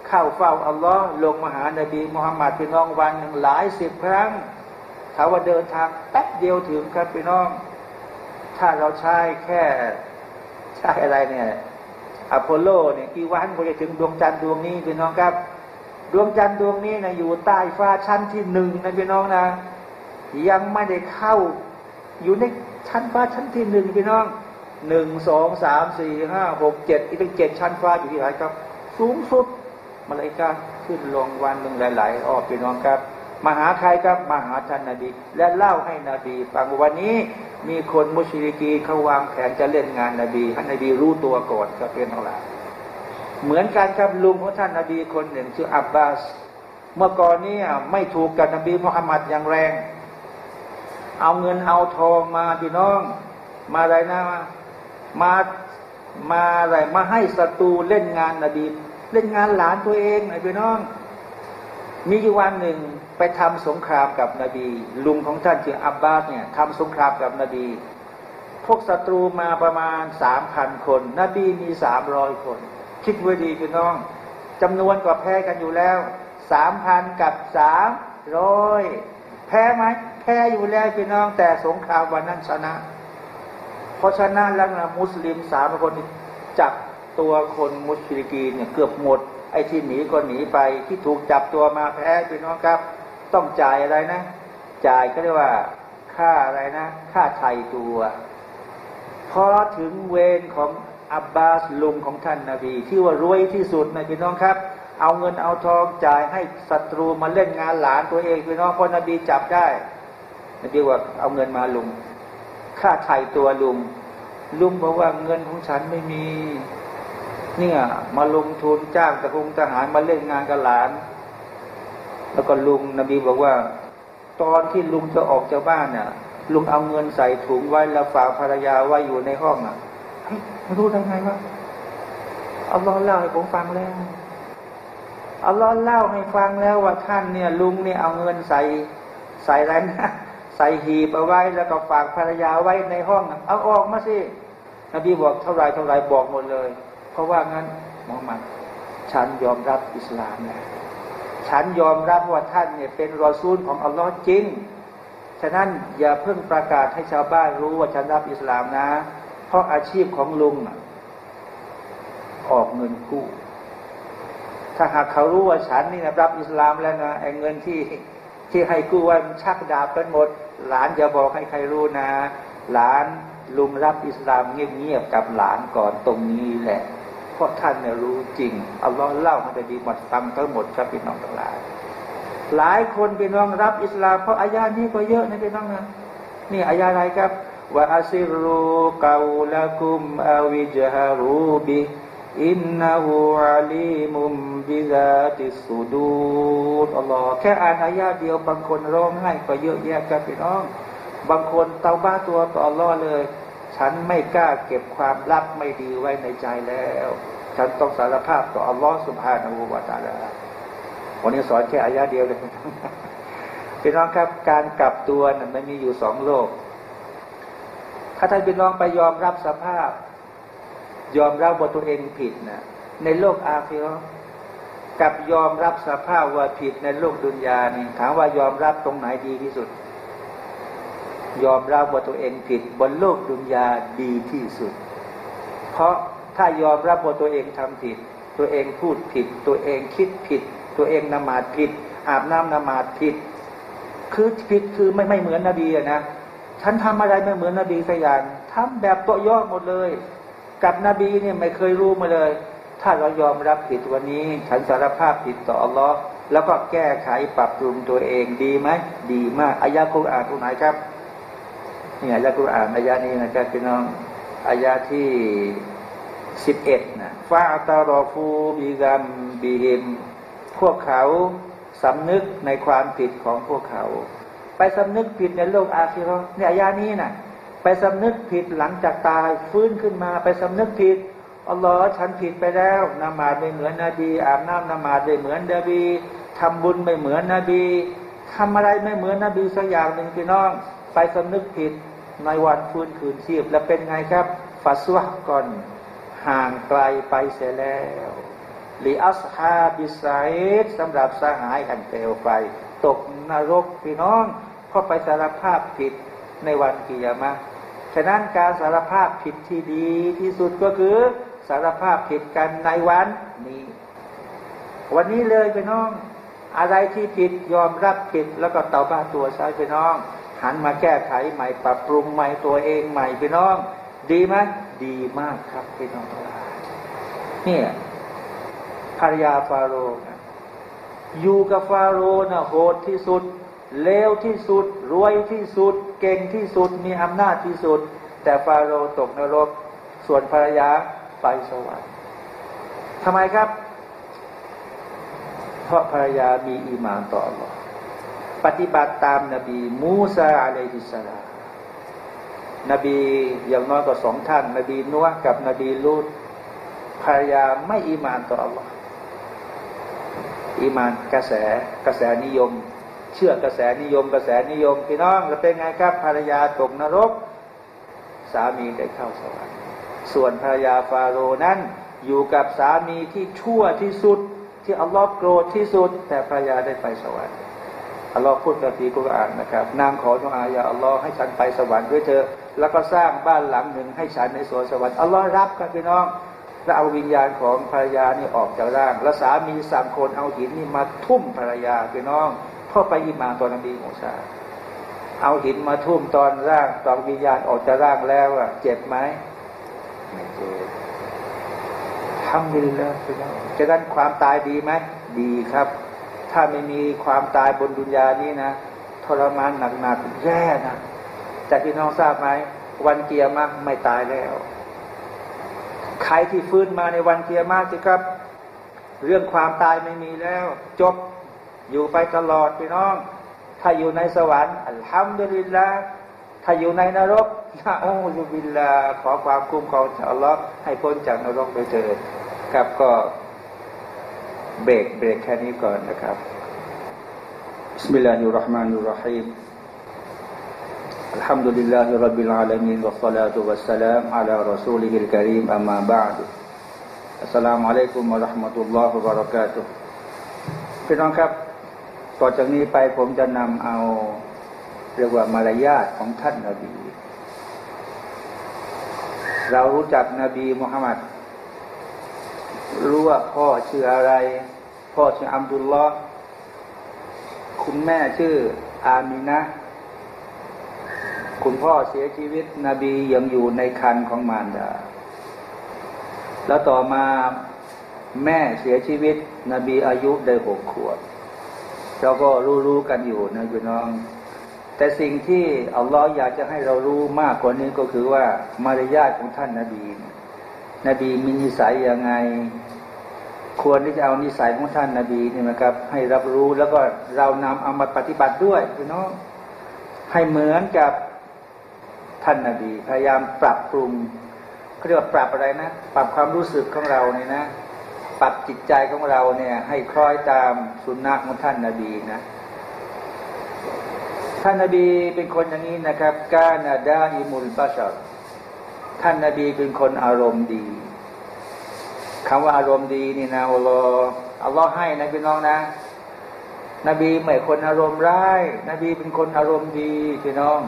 เข้าเฝ้าอัลลอฮ์ลงมาหานบีมุฮัมมัดพี่น้องวันหนึ่งหลายสิบครั้งถามว่าเดินทางแป๊บเดียวถึงครับพี่น้อง ถ้าเราใช้แค่ใช้อะไรเนี่ยอพอลโลเนี่ยกี่วันพอจะถึงดวงจันทร์ดวงนี้พี่น้องครับ ดวงจันทร์ดวงนี้นะอยู่ใต้ฟ้าชั้นที่หนึ่งนะพี่น้องนะ ยังไม่ได้เข้า อยู่ในชั้นฟ้าชั้นที่หนึ่งพี่น้องหนึ่งสองสามสี่ห้าหกเจ็ดอีกตั้งเจ็ดชั้นฟ้าอยู่ที่ไหนครับ สูงสุดมาเลยกาขึ้นลงวันหนึ่งหลาย ๆ ออกพี่น้องครับมาหาใครครับมาหาท่านนาบี และเล่าให้นบีฟังวันนี้มีคนมุชริกีเขาวางแผนจะเล่นงานนาบีให้นบีรู้ตัวก่อนครับเพื่อนทั้งหลาย เหมือนกันครับลุงของท่านนาบีคนหนึ่งชื่ออับบาส เมื่อก่อนนี้ไม่ถูกกับนบีมุฮัมมัดอย่างแรง เอาเงินเอาทองมาพี่น้อง มาอะไรนะมามาอะไรมาให้ศัตรูเล่นงานนบีเล่นงานหลานตัวเองไอ้พี่น้อง มีอยู่วันหนึ่งไปทำสงครามกับนบี ลุงของท่านคืออับบาสเนี่ยทำสงครามกับนบี พวกศัตรูมาประมาณสามพันคน นบีมีสามร้อยคน คิดไว้ดีพี่น้องจำนวนกว่าแพ้กันอยู่แล้วสามพันกับสามร้อยแพ้ไหมแพ้อยู่แล้วพี่น้อง แต่สงครามวันนั้นชนะ เพราะชนะแล้วนะมุสลิมสามคนจับตัวคนมุชริกีเนี่ยเกือบหมด ไอ้ที่หนีก็หนีไปที่ถูกจับตัวมาแพ้พี่น้องครับ ต้องจ่ายอะไรนะ จ่ายก็เรียกว่าค่าอะไรนะ ค่าไถ่ตัวพอถึงเวรของ อับบาสลุงของท่านนาบี ที่ว่ารวยที่สุดนะพี่น้องครับ เอาเงินเอาทองจ่ายให้ศัตรูมาเล่นงานหลานตัวเองพี่น้องพอนบีจับได้นบีว่าเอาเงินมาลุงค่าไถ่ตัวลุงลุงบอกว่าเงินของฉันไม่มี เนี่ยมาลงทุนจ้างตะคงทหารมาเล่นงานกับหลาน แล้วก็ลุงนบีบอกว่า ตอนที่ลุงจะออกจากบ้านเนี่ยลุงเอาเงินใส่ถุงไว้แล้วฝากภรรยาไว้อยู่ในห้องอะ ไม่รู้ได้ไงวะอัลลอฮ์เล่าให้ผมฟังแล้วอัลลอฮ์เล่าให้ฟังแล้วว่าท่านเนี่ย ลุงเนี่ยเอาเงินใส่ใส่อะไรนะใส่หีบเอาไว้แล้วก็ฝากภรรยาไว้ในห้อง เอาออกมาสินบีบอกเท่าไรเท่าไรบอกหมดเลย เพราะว่างั้นมองมันฉันยอมรับอิสลามแล้วฉันยอมรับว่าท่านเนี่ยเป็นรอซูลของอัลลอฮ์จริง ฉะนั้นอย่าเพิ่งประกาศให้ชาวบ้านรู้ว่าฉันรับอิสลามนะ ราะอาชีพของลุงออกเงินกู้ถ้าหากเขารู้ว่าฉันนี่นะรับอิสลามแล้วนะไอ้เงินที่ที่ให้กู้ว่าชักดาบกันหมด หลานอย่าบอกให้ใครรู้นะ หลานลุงรับอิสลามเงียบๆกับหลานก่อนตรงนี้แหละ เพราะท่านเนี่ยรู้จริงอัลลอฮ์เล่ามาได้ดีหมดฟังทั้งหมดครับพี่น้องทั้งหลายหลายคนพี่น้องรับอิสลามเพราะอายานี้ก็เยอะนะพี่น้องนะนี่อายาอะไรครับ ว่าอัซิรูกาลักุมอาวิจฮารูบิอินนาหูอาลีมุมบิซาติสุดูดอัลลอฮ์แค่อ่านอายาเดียวบางคนร้องไห้ก็เยอะแยะครับพี่น้อง บางคนเตาบ้าตัวต่ออัลลอฮ์เลย ฉันไม่กล้าเก็บความลับไม่ดีไว้ในใจแล้ว ฉันต้องสารภาพต่ออัลลอฮ์สุบฮานาหูวาตาลาวันนี้สอนแค่อายาเดียวเลยพี่น้องครับการกลับตัวนั้นมันมีอยู่สองโลก ถ้าท่านพี่น้องไปยอมรับสภาพ ยอมรับว่าตัวเองผิดนะในโลกอาคีรอกับยอมรับสภาพว่าผิดในโลกดุนยานี่ถามว่ายอมรับตรงไหนดีที่สุด ยอมรับว่าตัวเองผิดบนโลกดุนยาดีที่สุด เพราะถ้ายอมรับว่าตัวเองทำผิด ตัวเองพูดผิด ตัวเองคิดผิด ตัวเองนมาดผิด อาบน้ำนมาดผิด คือผิดคือไม่ไม่เหมือนนบีนะ ฉันทำอะไรไม่เหมือนนบีสักอย่างทำแบบตัวย่อหมดเลย กับนบีเนี่ยไม่เคยรู้มาเลย ถ้าเรายอมรับผิดวันนี้ ฉันสารภาพผิดต่ออัลลอฮ์แล้วก็แก้ไขปรับปรุงตัวเองดีไหมดีมากอายะคุรอานตรงไหนครับนี่อายะคุรอานอายะนี้นะครับพี่น้องอายะที่สิบเอ็ดนะฟาตารอฟูบิกัมบิฮิมพวกเขาสำนึกในความผิดของพวกเขา สำนึกผิดในโลกอาคีรอเนี่ยอายะนี้นะไปสำนึกผิดหลังจากตายฟื้นขึ้นมา ไปสำนึกผิดอัลลอฮ์ฉันผิดไปแล้วนมาดไม่เหมือนนบีอาบน้ำนมาดไม่เหมือนนบีทำบุญไม่เหมือนนบีทำอะไรไม่เหมือนนบีสักอย่างหนึ่งพี่น้อง ไปสำนึกผิดในวันฟื้นคืนชีพ แล้วเป็นไงครับฟาสวะก่อนห่างไกลไปเสียแล้วลีอัสฮาบิไซด์สำหรับสหายอันเปลวไฟตกนรกพี่น้อง เพราไปสารภาพผิดในวันกิยามะฉะนั้นการสารภาพผิดที่ดีที่สุดก็คือสารภาพผิดกันในวันนี้ วันนี้เลยไปน้อง อะไรที่ผิดยอมรับผิดแล้วก็เตาบ้าตัวใช้ไปน้อง หันมาแก้ไขใหม่ปรับปรุงใหม่ตัวเองใหม่ไปน้อง ดีไหมดีมากครับพี่น้องเนี่ยภรรยาฟาโรห์อยู่กับฟาโรห์นะโหดที่สุด เลวที่สุด รวยที่สุด เก่งที่สุด มีอำนาจที่สุด แต่ฟาโรห์ตกนรก ส่วนภรรยาไปสวรรค์ทำไมครับ เพราะภรรยามีอีมานต่อหรอปฏิบัติตามนบีมูซาอะลัยฮิสลานบีอย่างน้อยกว่าสองท่าน นบีนัวกับนบีลูดภรรยาไม่อีมานต่ออัลลอฮ์อีมานกระแสกระแสนิยม เชื่อกระแสนิยมกระแสนิยมพี่น้องแล้วเป็นไงครับภรรยาตกนรก สามีได้เข้าสวรรค์ส่วนภรรยาฟาโรนั้น อยู่กับสามีที่ชั่วที่สุด ที่อัลลอฮ์โกรธที่สุด แต่ภรรยาได้ไปสวรรค์อัลลอฮ์พูดกับทีกุรอานนะครับ นางขอดุอายาอัลลอฮ์ให้ฉันไปสวรรค์ด้วยเธอ แล้วก็สร้างบ้านหลังหนึ่งให้ฉันในสวนสวรรค์อัลลอฮ์รับครับพี่น้องแล้วเอาวิญญาณของภรรยานี่ออกจากร่าง แล้วสามีสั่งคนเอาหินนี่มาทุ่มภรรยาพี่น้อง พ่อไปอิมานตอนนบีมูซาเอาหินมาทุ่มตอนร่างตอนวิญญาณออกจากร่างแล้วอะเจ็บไหมไม่เจ็บทำดีแล้วจะนั้นความตายดีไหมดีครับ ถ้าไม่มีความตายบนดุนยานี้นะทรมานหนักๆแย่นะจากที่น้องทราบไหมวันเกียร์มาไม่ตายแล้ว ใครที่ฟื้นมาในวันเกียร์มาสิครับ เรื่องความตายไม่มีแล้ว จบ อยู่ไปตลอดพี่น้อง ถ้าอยู่ในสวรรค์อัลฮัมดุลิลละถ้าอยู่ในนรกนะโอ้ลุบิลลาขอความคุ้มครองจากอัลลอฮ์ให้พ้นจากนรกโดยเถิดครับก็เบรกเบรกแค่นี้ก่อนนะครับ بسم الله الرحمن الرحيم الحمد لله رب العالمين والصلاة والسلام على رسوله الكريم أما بعد السلام عليكم ورحمة الله وبركاته พี่น้องครับ ต่อจากนี้ไปผมจะนำเอาเรียกว่ามารยาทของท่านนาบี เรารู้จักนบีมุฮัมมัดรู้ว่าพ่อชื่ออะไร พ่อชื่ออัมดุลลอฮ์คุณแม่ชื่ออามีนะ คุณพ่อเสียชีวิตนบียังอยู่ในคันของมารดา แล้วต่อมาแม่เสียชีวิต นบีอายุได้หกขวบ เราก็รู้ๆกันอยู่นะพี่น้อง แต่สิ่งที่อัลลอฮ์อยากจะให้เรารู้มากกว่านี้ก็คือว่ามารยาทของท่านนาบี นบีมีนิสัยยังไง ควรที่จะเอานิสัยของท่านนาบีนี่นะครับ ให้รับรู้แล้วก็เรานำเอามาปฏิบัติด้วยพี่น้องให้เหมือนกับท่านนาบี พยายามปรับปรุงเขาเรียกว่าปรับอะไรนะ ปรับความรู้สึกของเราเนี่ยนะ ปรับจิตใจของเราเนี่ย ให้คล้อยตามสุนนะของท่านนาบีนะ ท่านนาบีเป็นคนอย่างนี้นะครับกานาดาอิมุลบาชัดท่านนาบีเป็นคนอารมณ์ดีคำว่าอารมณ์ดีนี่นะอัลลอฮ์อัลลอฮ์ให้นะพี่น้องนะนบีไม่คนอารมณ์ร้าย นบีเป็นคนอารมณ์ดีพี่น้อง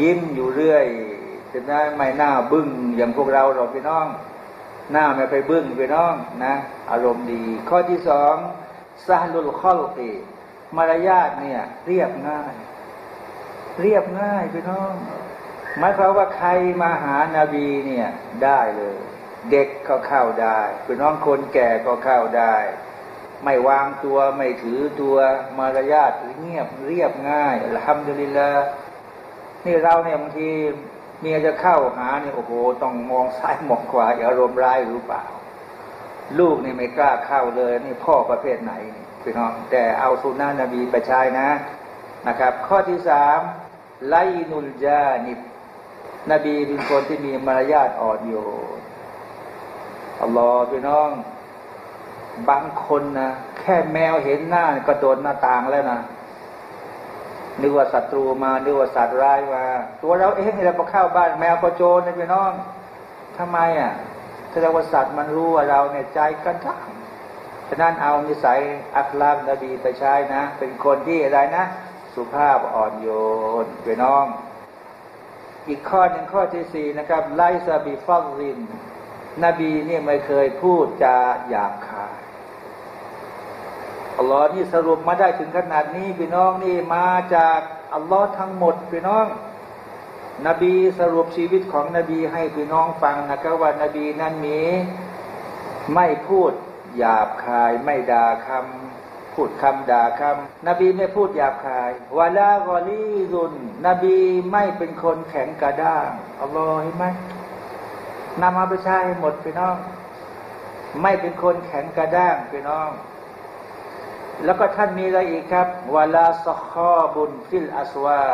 ยิ้มอยู่เรื่อยจะได้ไม่หน้าบึ้งอย่างพวกเราหรอกพี่น้อง หน้าไม่ไปบึ้งพี่น้องนะ อารมณ์ดี ข้อที่สองซาลุลข้อลตีมารยาทเนี่ย เรียบง่าย เรียบง่ายพี่น้องหมายความว่าใครมาหานาบีเนี่ยได้เลย เด็กก็เข้าได้พี่น้องคนแก่ก็เข้าได้ ไม่วางตัวไม่ถือตัวมารยาทเงียบเรียบง่ายทำดุลิละนี่เราเนี่ยบางที เมียจะเข้าหาเนี่ยโอ้โหต้องมองซ้ายมองขวาอย่าอารมณ์ร้ายหรือเปล่า ลูกนี่ไม่กล้าเข้าเลย นี่พ่อประเภทไหนพี่น้องแต่เอาสุนานะบีไปใช้นะนะครับ ข้อที่สามไลนุลจานิบนบีเป็นคนที่มีมารยาทอ่อนโยนอัลลอฮ์พี่น้อง บางคนนะแค่แมวเห็นหน้ากระโดดหน้าต่างแล้วนะ นึกว่าศัตรูมานึกว่าสัตว์ร้ายมาตัวเราเองเราพอเข้าบ้านแมวก็โจรนะพี่น้องทำไมอะแสดงว่าสัตว์มันรู้ว่าเราเนี่ยใจกันทั้งฉะนั้นเอานิสัยอัคลามนบีไปใช้นะ เป็นคนที่อะไรนะ สุภาพอ่อนโยนพี่น้อง อีกข้อหนึ่งข้อที่สี่นะครับไลซาบิฟักริน นบีเนี่ยไม่เคยพูดจาหยาบคาย อัลลอฮ์นี่สรุปมาได้ถึงขนาดนี้พี่น้องนี่มาจากอัลลอฮ์ทั้งหมดพี่น้อง นบีสรุปชีวิตของนบีให้พี่น้องฟังนะครับว่านบีนั้นมีไม่พูดหยาบคายไม่ด่าคำพูดคำด่าคำนบีไม่พูดหยาบคายวาลากอลีซุน นบีไม่เป็นคนแข็งกระด้างอัลลอฮ์เห็นไหมนำมาไปใช้หมดพี่น้อง ไม่เป็นคนแข็งกระด้างพี่น้อง แล้วก็ท่านมีอะไรอีกครับวลาสคอบุนฟิลอัสวา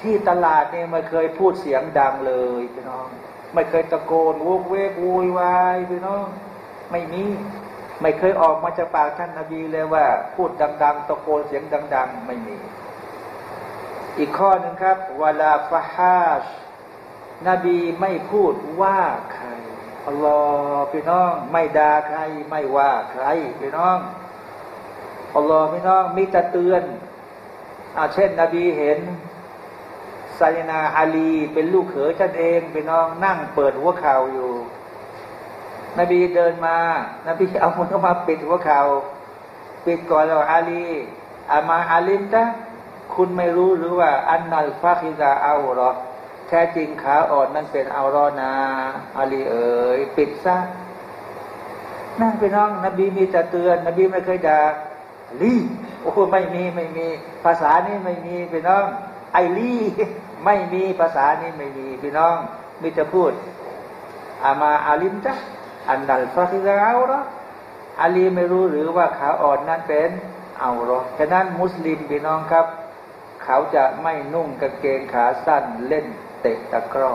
ที่ตลาดเนี่ยไม่เคยพูดเสียงดังเลยพี่น้อง ไม่เคยตะโกนโวกเวกโวยวายพี่น้อง ไม่มีไม่เคยออกมาจากปากท่านนาบีเลยว่า พูดดัง ๆ ตะโกนเสียงดัง ๆ ไม่มี อีกข้อหนึ่งครับวลาฟาฮัชนบีไม่พูดว่าใครอัลลอฮ์พี่น้อง ไม่ด่าใคร ไม่ว่าใครพี่น้อง อัลลอฮ์พี่น้องมีแต่เตือนอาเช่น นบีเห็นไซนาอาลีเป็นลูกเขยท่านเองพี่น้องนั่งเปิดหัวเข่าอยู่ นบีเดินมา นบีเอามือเข้ามาปิดหัวเข่าปิดก่อนแล้วอาลีอามาอาลิมตะคุณไม่รู้หรือว่า อันนัลฟาคิซาเอาหรอแท้จริงขาอ่อนนั่นเป็นเอารอนาอาลีเอ๋ยปิดซะนั่งไปน้อง นบีมีแต่เตือน นบีไม่เคยด่า ลี่โอ้ไม่มีไม่มี ภาษานี้ไม่มีพี่น้อง ไอลี่ไม่มีภาษานี้ไม่มีพี่น้องมีแต่พูดอามาอาลิมจ้ะอันดัลฟาซิกาเอาหรออาลีไม่รู้หรือว่าขาอ่อนนั้นเป็นเอาหรอฉะนั้นมุสลิมพี่น้องครับ เขาจะไม่นุ่งกางเกงขาสั้นเล่นเตะตะกร้อ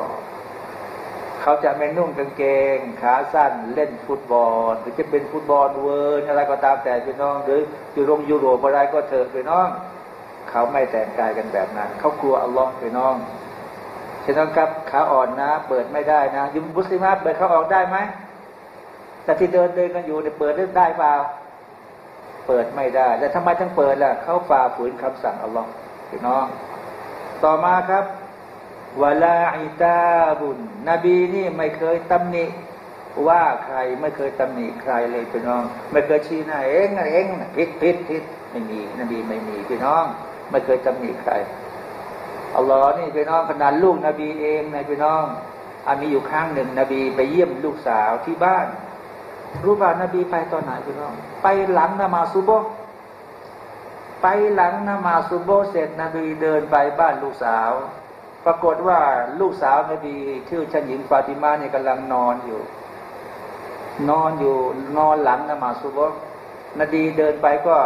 เขาจะไม่นุ่งกางเกง ขาสั้นเล่นฟุตบอล หรือจะเป็นฟุตบอลเวิร์นอะไรก็ตามแต่พี่น้อง หรืออยู่โรงยุโรปอะไรก็เถอะพี่น้อง เขาไม่แต่งกายกันแบบนั้น เขากลัวอัลลอฮ์พี่น้องฉะนั้นครับขาอ่อนนะ เปิดไม่ได้นะยุมุสลิมเปิดเขาออกได้ไหมแต่ที่เดินเดินกันอยู่เนี่ยเปิดได้เปล่าเปิดไม่ได้แต่ทำไมต้องเปิดล่ะเขาฝ่าฝืนคำสั่งอัลลอฮ์พี่น้อง ต่อมาครับ วลาอิตาบุญ นบีนี่ไม่เคยตำหนิว่าใครไม่เคยตำหนิใครเลยพี่น้อง ไม่เคยชี้หน้าเองเองผิดผิดผิดไม่มี นบีไม่มีพี่น้อง ไม่เคยตำหนิใครอัลลอฮ์นี่พี่น้องขนาดลูกนบีเองนะพี่น้องอันมีอยู่ครั้งหนึ่งนบีไปเยี่ยมลูกสาวที่บ้าน รู้ป่ะนบีไปตอนไหนพี่น้อง ไปหลังนมาซุโบไปหลังนมาซุโบเสร็จนบีเดินไปบ้านลูกสาว ปรากฏว่าลูกสาวนบีชื่อชันหญิงฟาติมาเนี่ยกำลังนอนอยู่ นอนอยู่นอนหลังนมาสุบกนบีเดินไปก็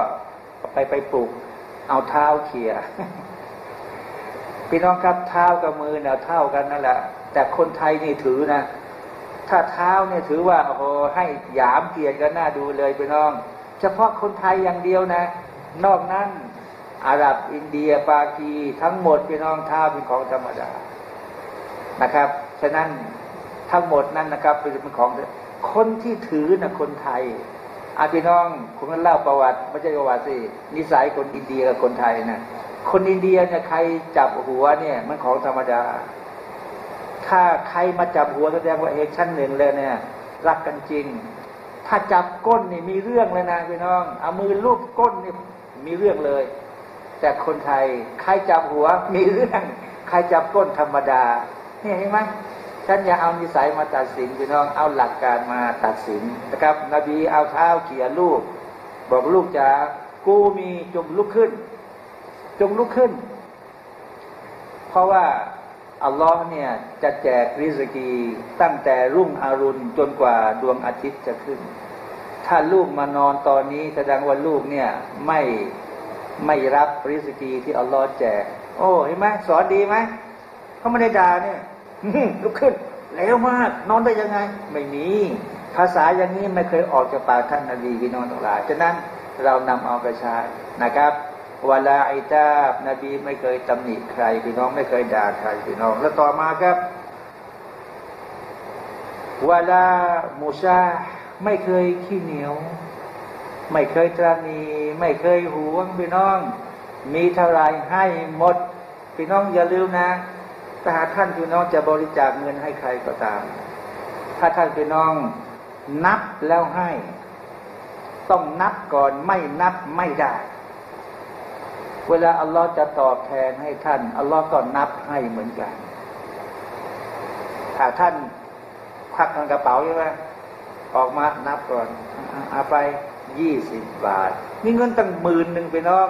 ไปไปปลุก เอาเท้าเขี่ยพี่น้องครับเท้ากับมือเนี่ยเท่ากันนั่นแหละแต่คนไทยนี่ถือนะ ถ้าเท้าเนี่ยถือว่าโอ้โหให้หยามเกียรติกันหน้าดูเลยพี่น้อง เฉพาะคนไทยอย่างเดียวนะ นอกนั้น อาหรับอินเดียปากีทั้งหมดพี่น้องท้าเป็นของธรรมดานะครับ ฉะนั้นทั้งหมดนั้นนะครับเป็นของคนที่ถือนะคนไทยอาพี่น้องคุณเล่าประวัติไม่ใช่ประวัติสินิสัยคนอินเดียกับคนไทยนะคนอินเดียเนี่ยใครจับหัวเนี่ย มันของธรรมดา ถ้าใครมาจับหัวแสดงว่าเอชั้นหนึ่งเลยเนี่ยรักกันจริง ถ้าจับก้นนี่มีเรื่องเลยนะพี่น้อง เอามือลูบก้นนี่มีเรื่องเลย แต่คนไทยใครจับหัวมีเรื่องใครจับก้นธรรมดาเนี่ยเห็นไหมฉันอย่าเอานิสัยมาตัดสินพี่น้องเอาหลักการมาตัดสินนะครับ นบีเอาเท้าเขี่ยลูก บอกลูกจ๋ากูมีจงลุกขึ้น จงลุกขึ้น เพราะว่าอัลลอฮ์เนี่ยจะแจกริสกีตั้งแต่รุ่งอรุณจนกว่าดวงอาทิตย์จะขึ้น ถ้าลูกมานอนตอนนี้แสดงว่าลูกเนี่ยไม่ ไม่รับริสกีที่อัลลอฮ์แจก โอ้เห็นไหมสอนดีไหมเขาไม่ได้ด่าเนี่ยลุกขึ้นแล้วมากนอนได้ยังไง ไม่มี ภาษาอย่างนี้ไม่เคยออกจากปากท่านนบีพี่น้องทั้งหลายฉะนั้นเรานำเอาไปใช้นะครับวลาอิตาบนบีไม่เคยตำหนิใครพี่น้องไม่เคยด่าใครพี่น้อง แล้วต่อมาครับวลามูชาไม่เคยขี้เหนียว ไม่เคยตรณีไม่เคยหวงพี่น้อง มีเท่าไรให้หมด พี่น้องอย่าลืมนะถ้าหากท่านพี่น้องจะบริจาคเงินให้ใครก็ตาม ถ้าท่านพี่น้องนับแล้วให้ ต้องนับก่อนไม่นับไม่ได้ เวลาอัลลอฮ์จะตอบแทนให้ท่านอัลลอฮ์ก็นับให้เหมือนกัน ถ้าท่านควักเงินกระเป๋าใช่ไหมออกมานับก่อนเอาไป ยี่สิบบาท มีเงินตั้งหมื่นหนึ่งไปน้อง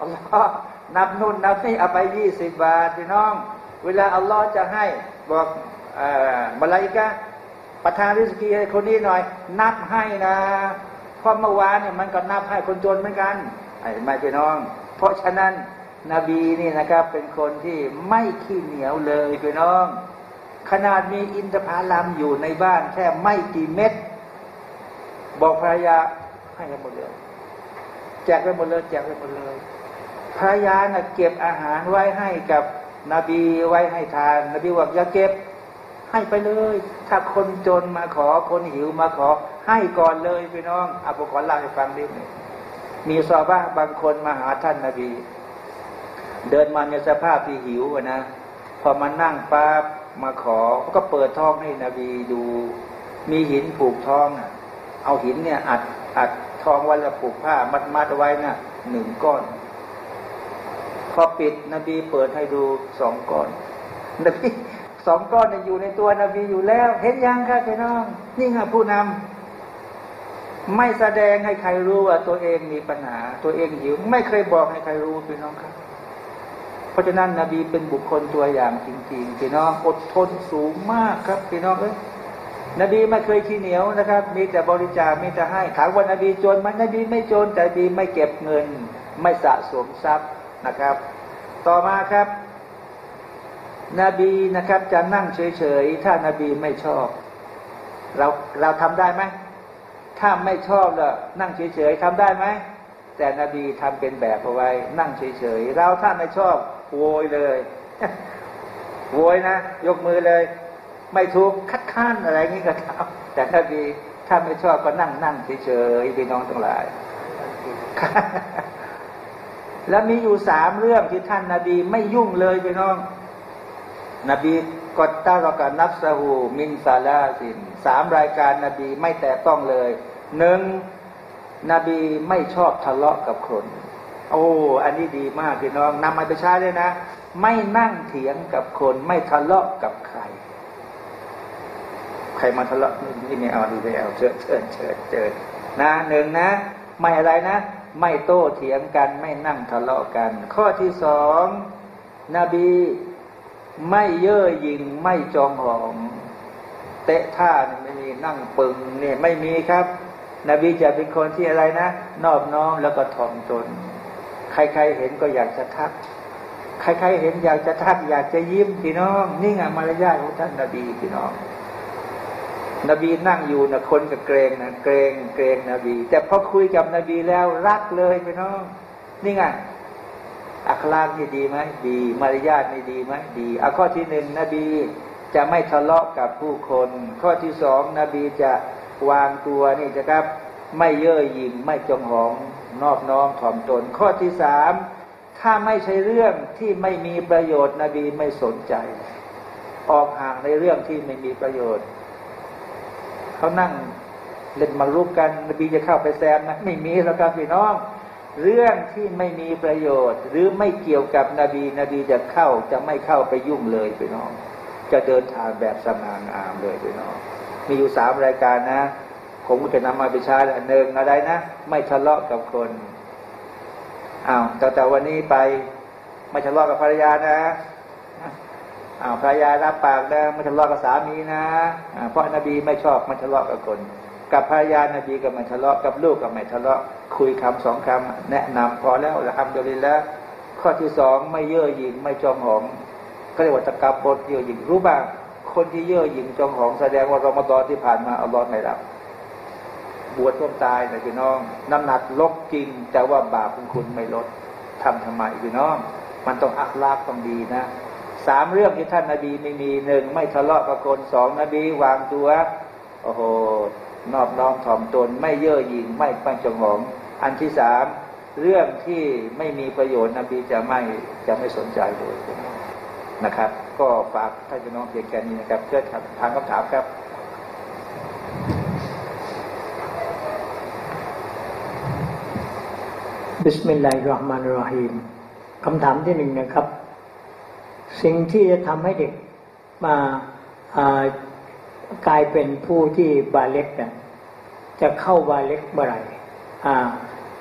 อัลลอฮ์นับนู่นนับนี่เอาไปยี่สิบบาทพี่น้อง เวลาอัลลอฮ์จะให้บอกมาลายกะประทานริสกีให้คนนี้หน่อย นับให้นะเพราะเมื่อวานเนี่ยมันก็นับให้คนจนเหมือนกันไอ้ไม่พี่น้อง เพราะฉะนั้นนบีนี่นะครับ เป็นคนที่ไม่ขี้เหนียวเลยพี่น้อง ขนาดมีอินทผลัมอยู่ในบ้านแค่ไม่กี่เม็ดบอกภรรยา ให้ไปหมดเลย แจกไปหมดเลย แจกไปหมดเลยภรรยาน่ะเก็บอาหารไว้ให้กับนบีไว้ให้ทาน นบีบอกอย่าเก็บ ให้ไปเลย ถ้าคนจนมาขอคนหิวมาขอ ให้ก่อนเลยพี่น้องอาผมขอเล่าให้ฟังนิดหนึ่งมีซอบ้าบางคนมาหาท่านนาบี เดินมาในสภาพที่หิวนะพอมานั่งปั๊บมาขอก็เปิดท้องให้นบีดู มีหินผูกท้องอะ เอาหินเนี่ยอัดอัด ทองไว้แล้วผูกผ้า มัดมัดไว้นะ่ะหนึ่งก้อน พอปิดนบีเปิดให้ดูสองก้อน นบีสองก้อนเนี่ยอยู่ในตัวนบีอยู่แล้ว เห็นยังครับพี่น้อง นี่ไงผู้นำไม่แสดงให้ใครรู้ว่าตัวเองมีปัญหา ตัวเองหิว ไม่เคยบอกให้ใครรู้พี่น้องครับ เพราะฉะนั้นนบีเป็นบุคคลตัวอย่างจริงๆพี่น้องอดทนสูงมากครับพี่น้องเอ้ย นบีไม่เคยขี้เหนียวนะครับ มีแต่บริจาค มีแต่ให้ ถามว่านบีจนไหมนบีไม่จน แต่นบีไม่เก็บเงิน ไม่สะสมทรัพย์นะครับ ต่อมาครับ นบีนะครับจะนั่งเฉยๆ ถ้านบีไม่ชอบ เราเราทำได้ไหม ถ้าไม่ชอบแล้วนั่งเฉยๆทำได้ไหม แต่นบีทำเป็นแบบเอาไว้ นั่งเฉยๆ เราถ้าไม่ชอบโวยเลยโวยนะ ยกมือเลย ไม่ถูกคัดค้านอะไรงี้ก็ทำแต่นบีถ้าไม่ชอบก็นั่งนั่งเฉยๆพี่น้องทั้งหลาย แล้วมีอยู่สามเรื่องที่ท่านนาบีไม่ยุ่งเลยพี่น้อง นบีกอตตารกันับสหูมินซาลาสินสามรายการนบีไม่แตะต้องเลยหนึ่งนบีไม่ชอบทะเลาะกับคน โอ้ อันนี้ดีมากพี่น้องนำมาไปใช้เลยนะ ไม่นั่งเถียงกับคน ไม่ทะเลาะกับใคร รมาทะเลาะนี่ไม่เอาดีไม่เอาเชิญเชิญเชิญเชิญนะหนึ่งนะ ไม่อะไรนะ ไม่โต้เถียงกันไม่นั่งทะเลาะกัน ข้อที่สองนบีไม่เย่อหยิ่งไม่จองหองเตะท่าเนี่ยไม่มีนั่งปึงเนี่ยไม่มีครับ นบีจะเป็นคนที่อะไรนะ นอบน้อมแล้วก็ถ่อมตน ใครๆเห็นก็อยากจะทัก ใครๆเห็นอยากจะทักอยากจะยิ้มพี่น้อง นี่ไงมารยาทของท่านนบีพี่น้อง นบีนั่งอยู่นะคนก็เกรงนะเกรงเกรงนบี แต่พอคุยกับนบีแล้วรักเลยพี่น้องนี่ไงอัคลากนี่ดีไหมดี มารยาทนี่ดีไหมดีอะข้อที่หนึ่งนบีจะไม่ทะเลาะกับผู้คน ข้อที่สองนบีจะวางตัวนี่จะครับ ไม่เย่อหยิ่งไม่จงหองนอบน้อมถ่อมตน ข้อที่สามถ้าไม่ใช่เรื่องที่ไม่มีประโยชน์นบีไม่สนใจ ออกห่างในเรื่องที่ไม่มีประโยชน์ เขานั่ง เล่นมารุกกันนบีจะเข้าไปแซมนะไม่มีแล้วครับพี่น้อง เรื่องที่ไม่มีประโยชน์ หรือไม่เกี่ยวกับนบีนบีจะเข้าจะไม่เข้าไปยุ่งเลยพี่น้อง จะเดินทางแบบสง่างามเลยพี่น้อง มีอยู่สามรายการนะผมจะนำมาไปใช้แหละหนึ่งอะไรนะ ไม่ทะเลาะกับคนอ้าวแต่แต่วันนี้ไป ไม่ทะเลาะกับภรรยานะ อ้าวภรรยารับปากนะไม่ทะเลาะกับสามีนะเพราะนบีไม่ชอบไม่ทะเลาะกับคน กับภรรยานบีก็ไม่ทะเลาะกับลูกก็ไม่ทะเลาะคุยคำสองคำแนะนำพอแล้วละคำเดียวแล้วข้อที่สองไม่เย่อหยิ่งไม่จองหองก็เรียกว่าตะกบบทเย่อหยิ่งรู้บ้างคนที่เย่อหยิ่งจองหองแสดงว่ารอมฎอนที่ผ่านมาอัลลอฮ์ไม่รับบวชต้นตายนะพี่น้อง น้ำหนักลดจริง แต่ว่าบาปของคุณไม่ลดทำทำไมพี่น้อง มันต้องอักลากต้องดีนะ สามเรื่องที่ท่านนาบีไม่มีหนึ่งไม่ทะเลาะกับคนสองนบีวางตัวโอ้โหนอบน้อมถ่อมตนไม่เย่อหยิ่งไม่ปั้นจงหองอันที่สามเรื่องที่ไม่มีประโยชน์นบีจะไม่จะไม่สนใจเลยนะครับ ก็ฝากท่านพี่น้องเพียงแค่นี้นะครับ เพื่อทางคำถามครับبسم الله الرحمن الرحيمคำถามที่หนึ่งนะครับ สิ่งที่จะทำให้เด็กมากลายเป็นผู้ที่บาเล็กเนี่ยจะเข้าบาเล็กเมื่อไหร่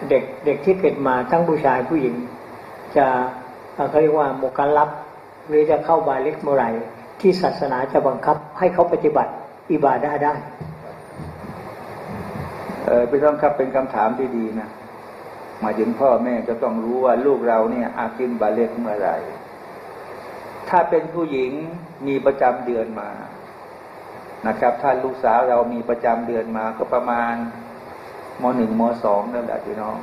เด็กเด็กที่เกิดมาทั้งผู้ชายผู้หญิง จะเขาเรียกว่ามุกัลลัฟ หรือจะเข้าบาเล็กเมื่อไหร่ ที่ศาสนาจะบังคับให้เขาปฏิบัติอิบาดาได้เออพี่ต้องครับเป็นคำถามที่ดีนะมาถึงพ่อแม่จะต้องรู้ว่าลูกเราเนี่ยอากินบาเล็กเมื่อไหร่ ถ้าเป็นผู้หญิงมีประจำเดือนมานะครับ ถ้าลูกสาวเรามีประจำเดือนมาก็ประมาณมหนึ่งมสองนั่นแหละพี่น้อง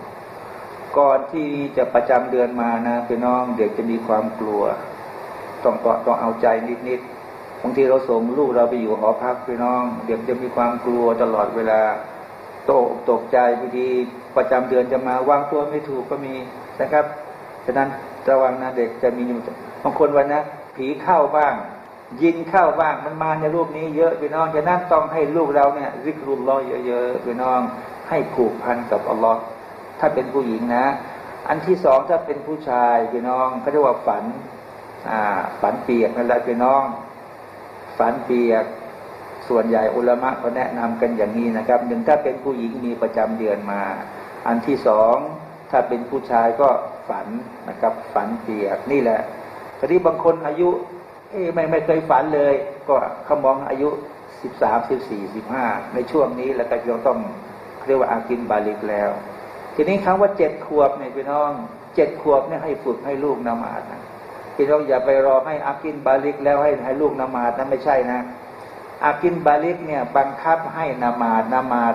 ก่อนที่จะประจำเดือนมานะพี่น้องเด็กจะมีความกลัว ต้องต้องต้องเอาใจนิดๆบางทีเราส่งลูกเราไปอยู่หอพักพี่น้อง เด็กจะมีความกลัวตลอดเวลาโตตกใจบางทีประจำเดือนจะมาวางตัวไม่ถูกก็มีนะครับฉะนั้นระวังนะเด็กจะมี บางคนวันนะผีเข้าบ้าง ยินเข้าบ้างมันมาในรูปนี้เยอะพี่น้องฉะนั้นต้องให้ลูกเราเนี่ยริกรุลลอยเยอะๆพี่น้อง ให้ผูกพันกับอัลลอฮ์ถ้าเป็นผู้หญิงนะ อันที่สองถ้าเป็นผู้ชายพี่น้องเขาเรียกว่าฝันอ่าฝันเปียกนั่นแหละพี่น้อง ฝันเปียกส่วนใหญ่อุลามะเขาแนะนำกันอย่างนี้นะครับหนึ่งถ้าเป็นผู้หญิงมีประจำเดือนมา อันที่สองถ้าเป็นผู้ชายก็ฝันนะครับ ฝันเปียกนี่แหละ ทีนี้บางคนอายุเอ้ไม่ไม่เคยฝันเลย ก็เขามองอายุสิบสามสิบสี่สิบห้าในช่วงนี้แล้วก็ยังต้องเรียกว่าอากินบาลิกแล้ว ทีนี้คำว่าเจ็ดขวบเนี่ยพี่น้องเจ็ดขวบเนี่ยให้ฝึกให้ลูกนมาดนะพี่น้องอย่าไปรอให้อากินบาลิกแล้วให้ให้ลูกนมาดนั้นไม่ใช่นะอากินบาลิกเนี่ยบังคับให้นมาดนมาด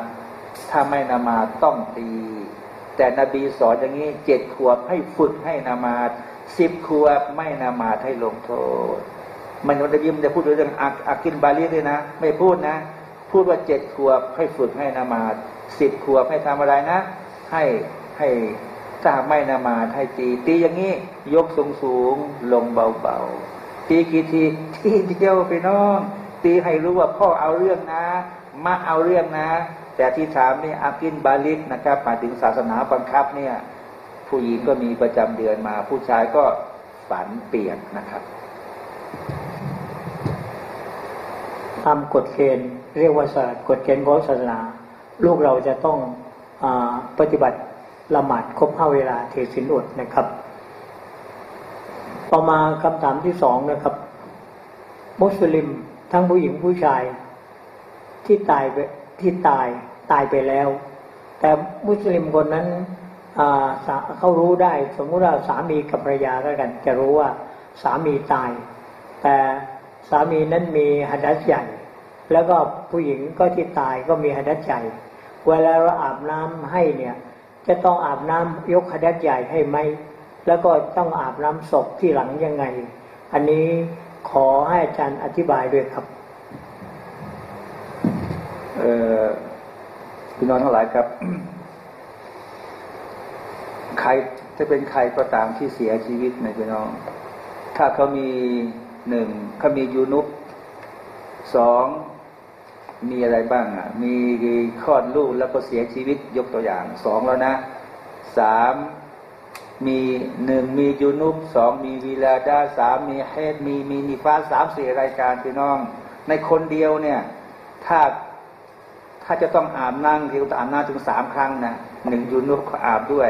ถ้าไม่นมาดต้องตี แต่นบีสอนอย่างนี้เจ็ดขวบให้ฝึกให้นมาด สิบขวบไม่นามาให้ลงโทษ มันวันยิ้มจะพูดเรื่องอากินบาลิกเลยนะ ไม่พูดนะ พูดว่าเจ็ดขวบให้ฝึกให้นามาสิบขวบให้ทำอะไรนะ ให้ให้ถ้าไม่นามาให้ตี ตีอย่างนี้ยกสูงสูงลงเบาๆตีกี่ทีทีเดียวไปน้อง ตีให้รู้ว่าพ่อเอาเรื่องนะมาเอาเรื่องนะ แต่ที่ถามนี่อากินบาลิกนะครับหมายถึงศาสนาบังคับเนี่ย ผู้หญิงก็มีประจำเดือนมา ผู้ชายก็ฝันเปลี่ยนนะครับตามกฎเกณฑ์เรียกว่าศาสตร์กฎเกณฑ์ของศาสนา ลูกเราจะต้องอปฏิบัติละหมาดครบห้าเวลาเทศินอดนะครับ ต่อมาคำถามที่สองนะครับ มุสลิมทั้งผู้หญิงผู้ชายที่ตายที่ตายตายไปแล้ว แต่มุสลิมคนนั้น เขารู้ได้ สมมุติว่าสามีกับภรรยากัน จะรู้ว่าสามีตาย แต่สามีนั้นมีหัดัสใหญ่ แล้วก็ผู้หญิงก็ที่ตายก็มีหัดัสใหญ่ เวลาเราอาบน้ำให้เนี่ยจะต้องอาบน้ำยกขดัดใหญ่ให้ไหมแล้วก็ต้องอาบน้ำศพที่หลังยังไง อันนี้ขอให้อาจารย์อธิบายด้วยครับเออพี่น้องทั้งหลายครับ ใครจะเป็นใครก็ตามที่เสียชีวิตในพี่น้อง ถ้าเขามีหนึ่งเขามียูนุปสองมีอะไรบ้างอะ มีคลอดลูกแล้วก็เสียชีวิตยกตัวอย่างสองแล้วนะสามมีหนึ่งมียูนุปสองมีวีลาดาสามมีเฮดมีมีนิฟ้าสามสี่รายการพี่น้อง ในคนเดียวเนี่ย ถ้าถ้าจะต้องอาบนั่งที่ต้องอาบน้ำถึงสามครั้งนะหนึ่งยูนุปอาบด้วย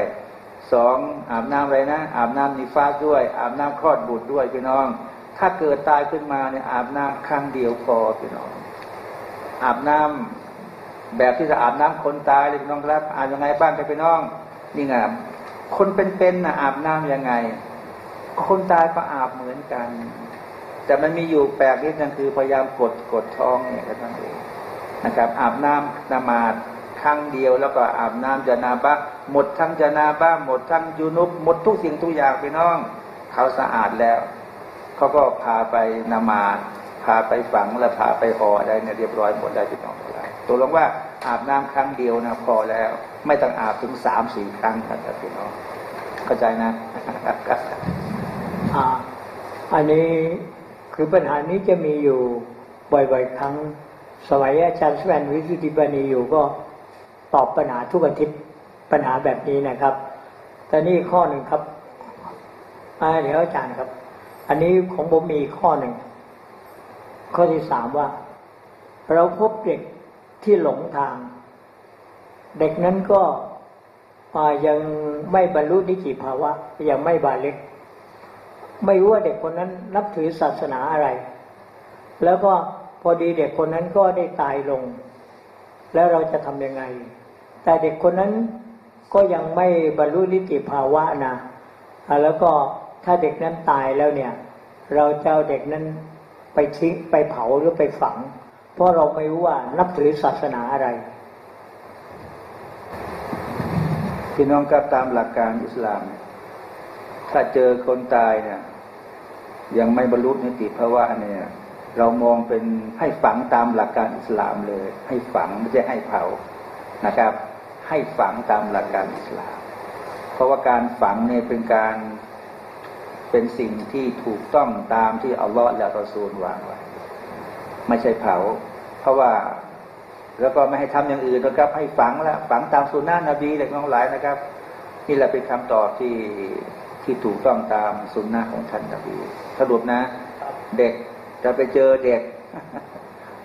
สองอาบน้ำอะไรนะ อาบน้ำนิฟ้าด้วย อาบน้ำคลอดบุตรด้วยพี่น้อง ถ้าเกิดตายขึ้นมาเนี่ยอาบน้ำครั้งเดียวพอพี่น้อง อาบน้ำแบบที่จะอาบน้ำคนตายเลยพี่น้องครับ อาบยังไงบ้างครับพี่น้องนี่ไงคนเป็นๆนะอาบน้ำยังไง คนตายก็อาบเหมือนกัน แต่มันมีอยู่แปลกนิดนึงคือพยายามกดกดท้องเนี่ยก็ทั้งเองนะครับ อาบน้ำนมาด ครั้งเดียว แล้วก็อาบน้ำจานาบะหมดทั้งจานาบะหมดทั้งยูนุบหมดทุกสิ่งทุกอย่างพี่น้อง เขาสะอาดแล้ว เขาก็พาไปนามาดพาไปฝังแล้วพาไปห่ออะไรเนี่ยเรียบร้อยหมดได้พี่น้องทั้งหลายตัวลงว่าอาบน้ำครั้งเดียวนะพอแล้ว ไม่ต้องอาบถึงสามสี่ครั้งครับพี่น้องเข้าใจนะอ่าอันนี้คือปัญหานี้จะมีอยู่บ่อยๆครั้งสมัยอาจารย์สแวนวิสุทธิบานีอยู่ก็ ตอบปัญหาทุกอาทิตย์ปัญหาแบบนี้นะครับแต่นี่ข้อหนึ่งครับเดี๋ยวอาจารย์ครับ อันนี้ของผมมีข้อหนึ่ง ข้อที่สามว่า เราพบเด็กที่หลงทาง เด็กนั้นก็ยังไม่บรรลุนิติภาวะ ยังไม่บาเล็ก ไม่รู้ว่าเด็กคนนั้นนับถือศาสนาอะไร แล้วก็พอดีเด็กคนนั้นก็ได้ตายลง แล้วเราจะทำยังไง แต่เด็กคนนั้นก็ยังไม่บรรลุนิติภาวะนะแล้วก็ถ้าเด็กนั้นตายแล้วเนี่ย เราจะเอาเด็กนั้นไปทิ้งไปเผาหรือไปฝัง เพราะเราไม่รู้ว่านับถือศาสนาอะไรพี่น้องครับตามหลักการอิสลาม ถ้าเจอคนตายเนี่ยยังไม่บรรลุนิติภาวะเนี่ย เรามองเป็นให้ฝังตามหลักการอิสลามเลย ให้ฝังไม่ใช่ให้เผานะครับ ให้ฝังตามหลักการอิสลาม เพราะว่าการฝังเนี่ยเป็นการเป็นสิ่งที่ถูกต้องตามที่อัลลอฮฺและรอซูลวางไว้ ไม่ใช่เผา เพราะว่าแล้วก็ไม่ให้ทำอย่างอื่นนะครับ ให้ฝังแล้วฝังตามสุนนะนบีเด็กน้องหลายนะครับ นี่แหละเป็นคำตอบที่ที่ถูกต้องตามสุนนะของท่านนบีสรุปนะ เด็กจะไปเจอเด็ก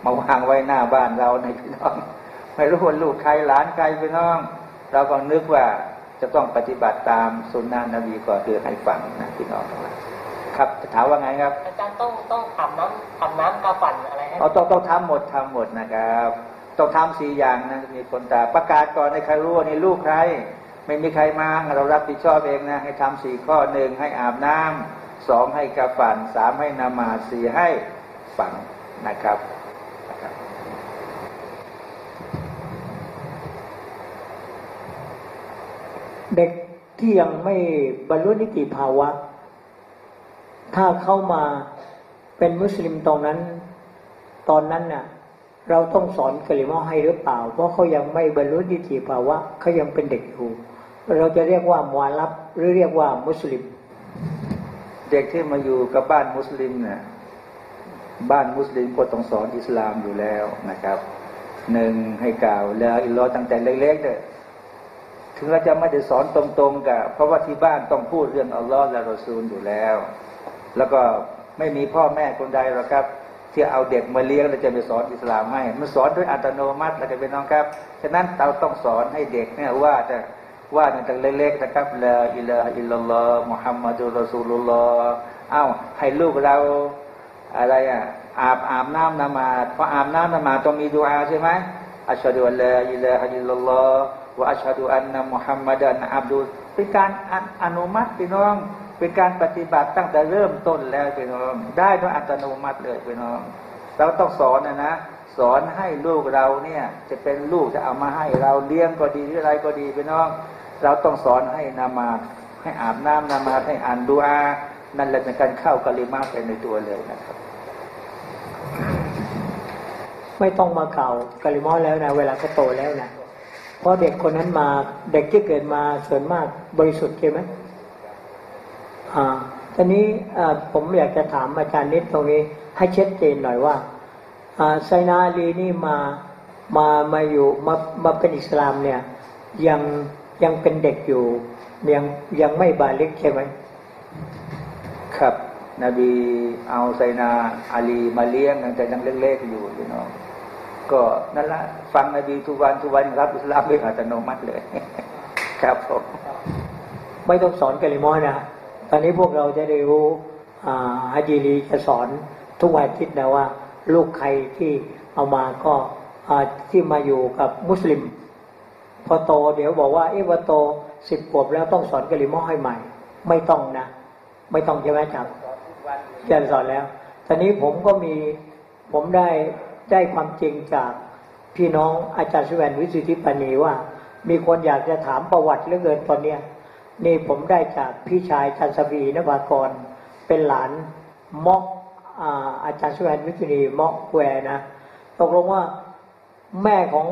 มาวางไว้หน้าบ้านเราในพี่น้อง ไม่รู้ว่าลูกใครหลานใครพี่น้อง เราก็นึกว่าจะต้องปฏิบัติตามสุนนะนบีก็คือให้ฟังนะพี่น้องครับถามว่าไงครับอาจารย์ต้องต้องอาบน้ำอาบน้ำกาฝันอะไรให้เอาต้องต้องทำหมดทำหมดนะครับ ต้องทำสี่อย่างนะมีคนตาประกาศก่อนในใครรู้ว่านี่ลูกใคร ไม่มีใครมาเรารับผิดชอบเองนะให้ทำสี่ข้อหนึ่งให้อาบน้ำสองให้กาฝันสามให้นามาสสี่ให้ฝังนะครับนะครับ เด็ก ที่ยังไม่บรรลุนิติภาวะ ถ้าเข้ามาเป็นมุสลิมตรงนั้น ตอนนั้นน่ะ เราต้องสอนกะลิมอให้หรือเปล่า เพราะเขายังไม่บรรลุนิติภาวะเขายังเป็นเด็กอยู่เราจะเรียกว่ามวาลับหรือเรียกว่ามุสลิม เด็กที่มาอยู่กับบ้านมุสลิมเนี่ยบ้านมุสลิมก็ต้องสอนอิสลามอยู่แล้วนะครับหนึ่งให้กล่าวละอิลลอตั้งแต่เล็กๆเลย ถึงเราจะไม่ได้สอนตรงๆกับเพราะว่าที่บ้านต้องพูดเรื่องอัลลอฮ์และรอซูลอยู่แล้ว แล้วก็ไม่มีพ่อแม่คนใดหรอกครับ ที่เอาเด็กมาเลี้ยงแล้วจะไปสอนอิสลามให้ มันสอนด้วยอัตโนมัติแล้วกันเป็นน้องครับ ฉะนั้นเราต้องสอนให้เด็กเนี่ยว่าจะว่าตั้งเล็กๆนะครับละอิลาฮะอิลลัลลอฮ์มุฮัมมัดุลรอซูลุลลอฮ์เอ้าให้ลูกเราอะไรอะอาบอาบน้ำนมาดพออาบน้ำนมาดต้องมีดูอาใช่ไหมอัชฮะดุอัลลอฮ์อิลาฮะอิลลัลลอฮ์ วะอัชฮะดุอันนะมุฮัมมัดันอับดุลเป็นการอนุมัติพี่น้อง เป็นการปฏิบัติตั้งแต่เริ่มต้นแล้วพี่น้อง ได้ด้วยอัตโนมัติเลยพี่น้อง เราต้องสอนนะนะสอนให้ลูกเราเนี่ย จะเป็นลูกจะเอามาให้เราเลี้ยงก็ดีหรืออะไรก็ดีพี่น้อง เราต้องสอนให้นามาให้อาบน้ำนามาให้อ่านดูอานั่นแหละเป็นการเข้ากะลิมาเป็นในตัวเลยนะครับ ไม่ต้องมาเก่ากะลิมอแล้วนะเวลาเขาโตแล้วนะ เพราะเด็กคนนั้นมาเด็กที่เกิดมาส่วนมากบริสุทธิ์ใช่ไหมอ่าทีนี้ผมอยากจะถามอาจารย์นิดตรงนี้ ให้ชัดเจนหน่อยว่าไซนาอาลีนี่มามามาอยู่มามาเป็นอิสลามเนี่ยยังยังเป็นเด็กอยู่ยังยังไม่บาลิกใช่ไหมครับ นบีเอาไซนาอาลีมาเลี้ยงตั้งแต่ยังเล็กๆอยู่พี่น้อง ก็นั่นละฟังนบีทุกวันทุกวันรับอิสลามเป็นอัตโนมัติเลย ครับผมไม่ต้องสอนกะลิมอนะตอนนี้พวกเราจะได้รู้อ่าฮัจีรีจะสอนทุกวันอาทิตย์นะว่า ลูกใครที่เอามาก็อ่าที่มาอยู่กับมุสลิม พอโตเดี๋ยวบอกว่าเอ๊ะว่าโตสิบขวบแล้วต้องสอนกะลิมอให้ใหม่ ไม่ต้องนะ ไม่ต้องใช่ไหมจับจะสอนแล้วตอนนี้ผมก็มีผมได้ ได้ความจริงจากพี่น้องอาจารย์สุวรรณวิสุทธิปานีว่า มีคนอยากจะถามประวัติเหลือเกินตอนเนี้ยนี่ผมได้จากพี่ชายชันสวีนภากร เป็นหลานมอกอาจารย์สุวรรณวิสุทธิมอกแควนะตกลงว่าแม่ของ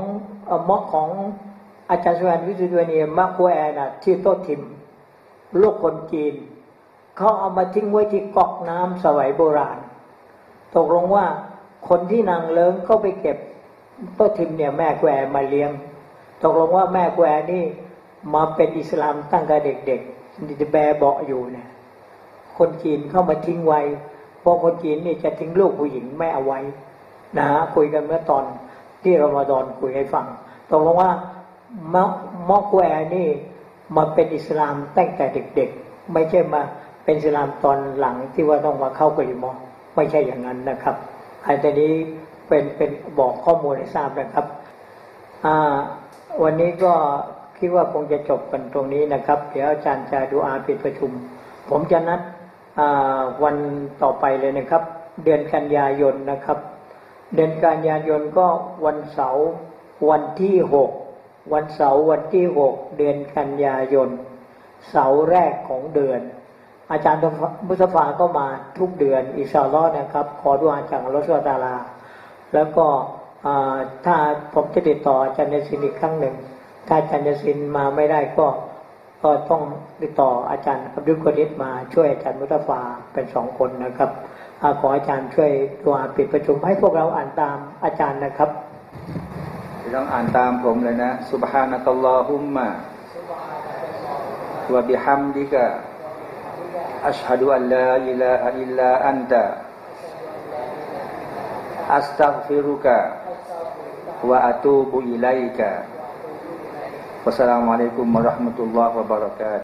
เอ่อมอกของอาจารย์สุวรรณวิสุทธิปานีมอกแควนะที่โตทิมลูกคนจีนเขาเอามาทิ้งไว้ที่กอกน้ำสมัยโบราณ ตกลงว่า คนที่นางเลิงก็ไปเก็บต๊ะทิมเนี่ยแม่แกวมาเลี้ยง ตกลงว่าแม่แกวนี่มาเป็นอิสลามตั้งแต่เด็กๆแบเบาะอยู่เนี่ย คนจีนเข้ามาทิ้งไว้เพราะคนจีนนี่จะทิ้งลูกผู้หญิงไม่เอาไว้นะฮะคุยกันเมื่อตอนที่รอมฎอนคุยให้ฟังตกลงว่ามะมอกแวนี่มาเป็นอิสลามตั้งแต่เด็กๆ ไม่ใช่มาเป็นอิสลามตอนหลังที่ว่าต้องมาเข้ากลิมอไม่ใช่อย่างนั้นนะครับ อันนี้เป็นเป็นบอกข้อมูลให้ทราบนะครับวันนี้ก็คิดว่าคงจะจบกันตรงนี้นะครับ เดี๋ยวอาจารย์จะดูอาปิดประชุม ผมจะนัดวันต่อไปเลยนะครับ เดือนกันยายนนะครับ เดือนกันยายนก็วันเสาร์วันที่หกวันเสาร์วันที่หกเดือนกันยายน เสาร์แรกของเดือน อาจารย์มุสฟาก็มาทุกเดือนอิสาลอดนะครับ ขอดูอาจากอัลลอฮฺสุลตาลา แล้วก็อ่าถ้าผมจะติดต่ออาจารย์เนสินอีกครั้งหนึ่ง ถ้าอาจารย์เนสินมาไม่ได้ก็ ก็ต้องติดต่ออาจารย์อับดุลกอดิษมาช่วยอาจารย์มุตฟาเป็นสองคนนะครับอาขออาจารย์ช่วยตัวปิดประชุมให้พวกเราอ่านตามอาจารย์นะครับ ต้องอ่านตามผมเลยนะ سبحانك اللهم وبحمدك Ashhadu an la ilaha illa anta. Astaghfiruka Wa atubu ilaika. Wassalamualaikum warahmatullahi wabarakatuh.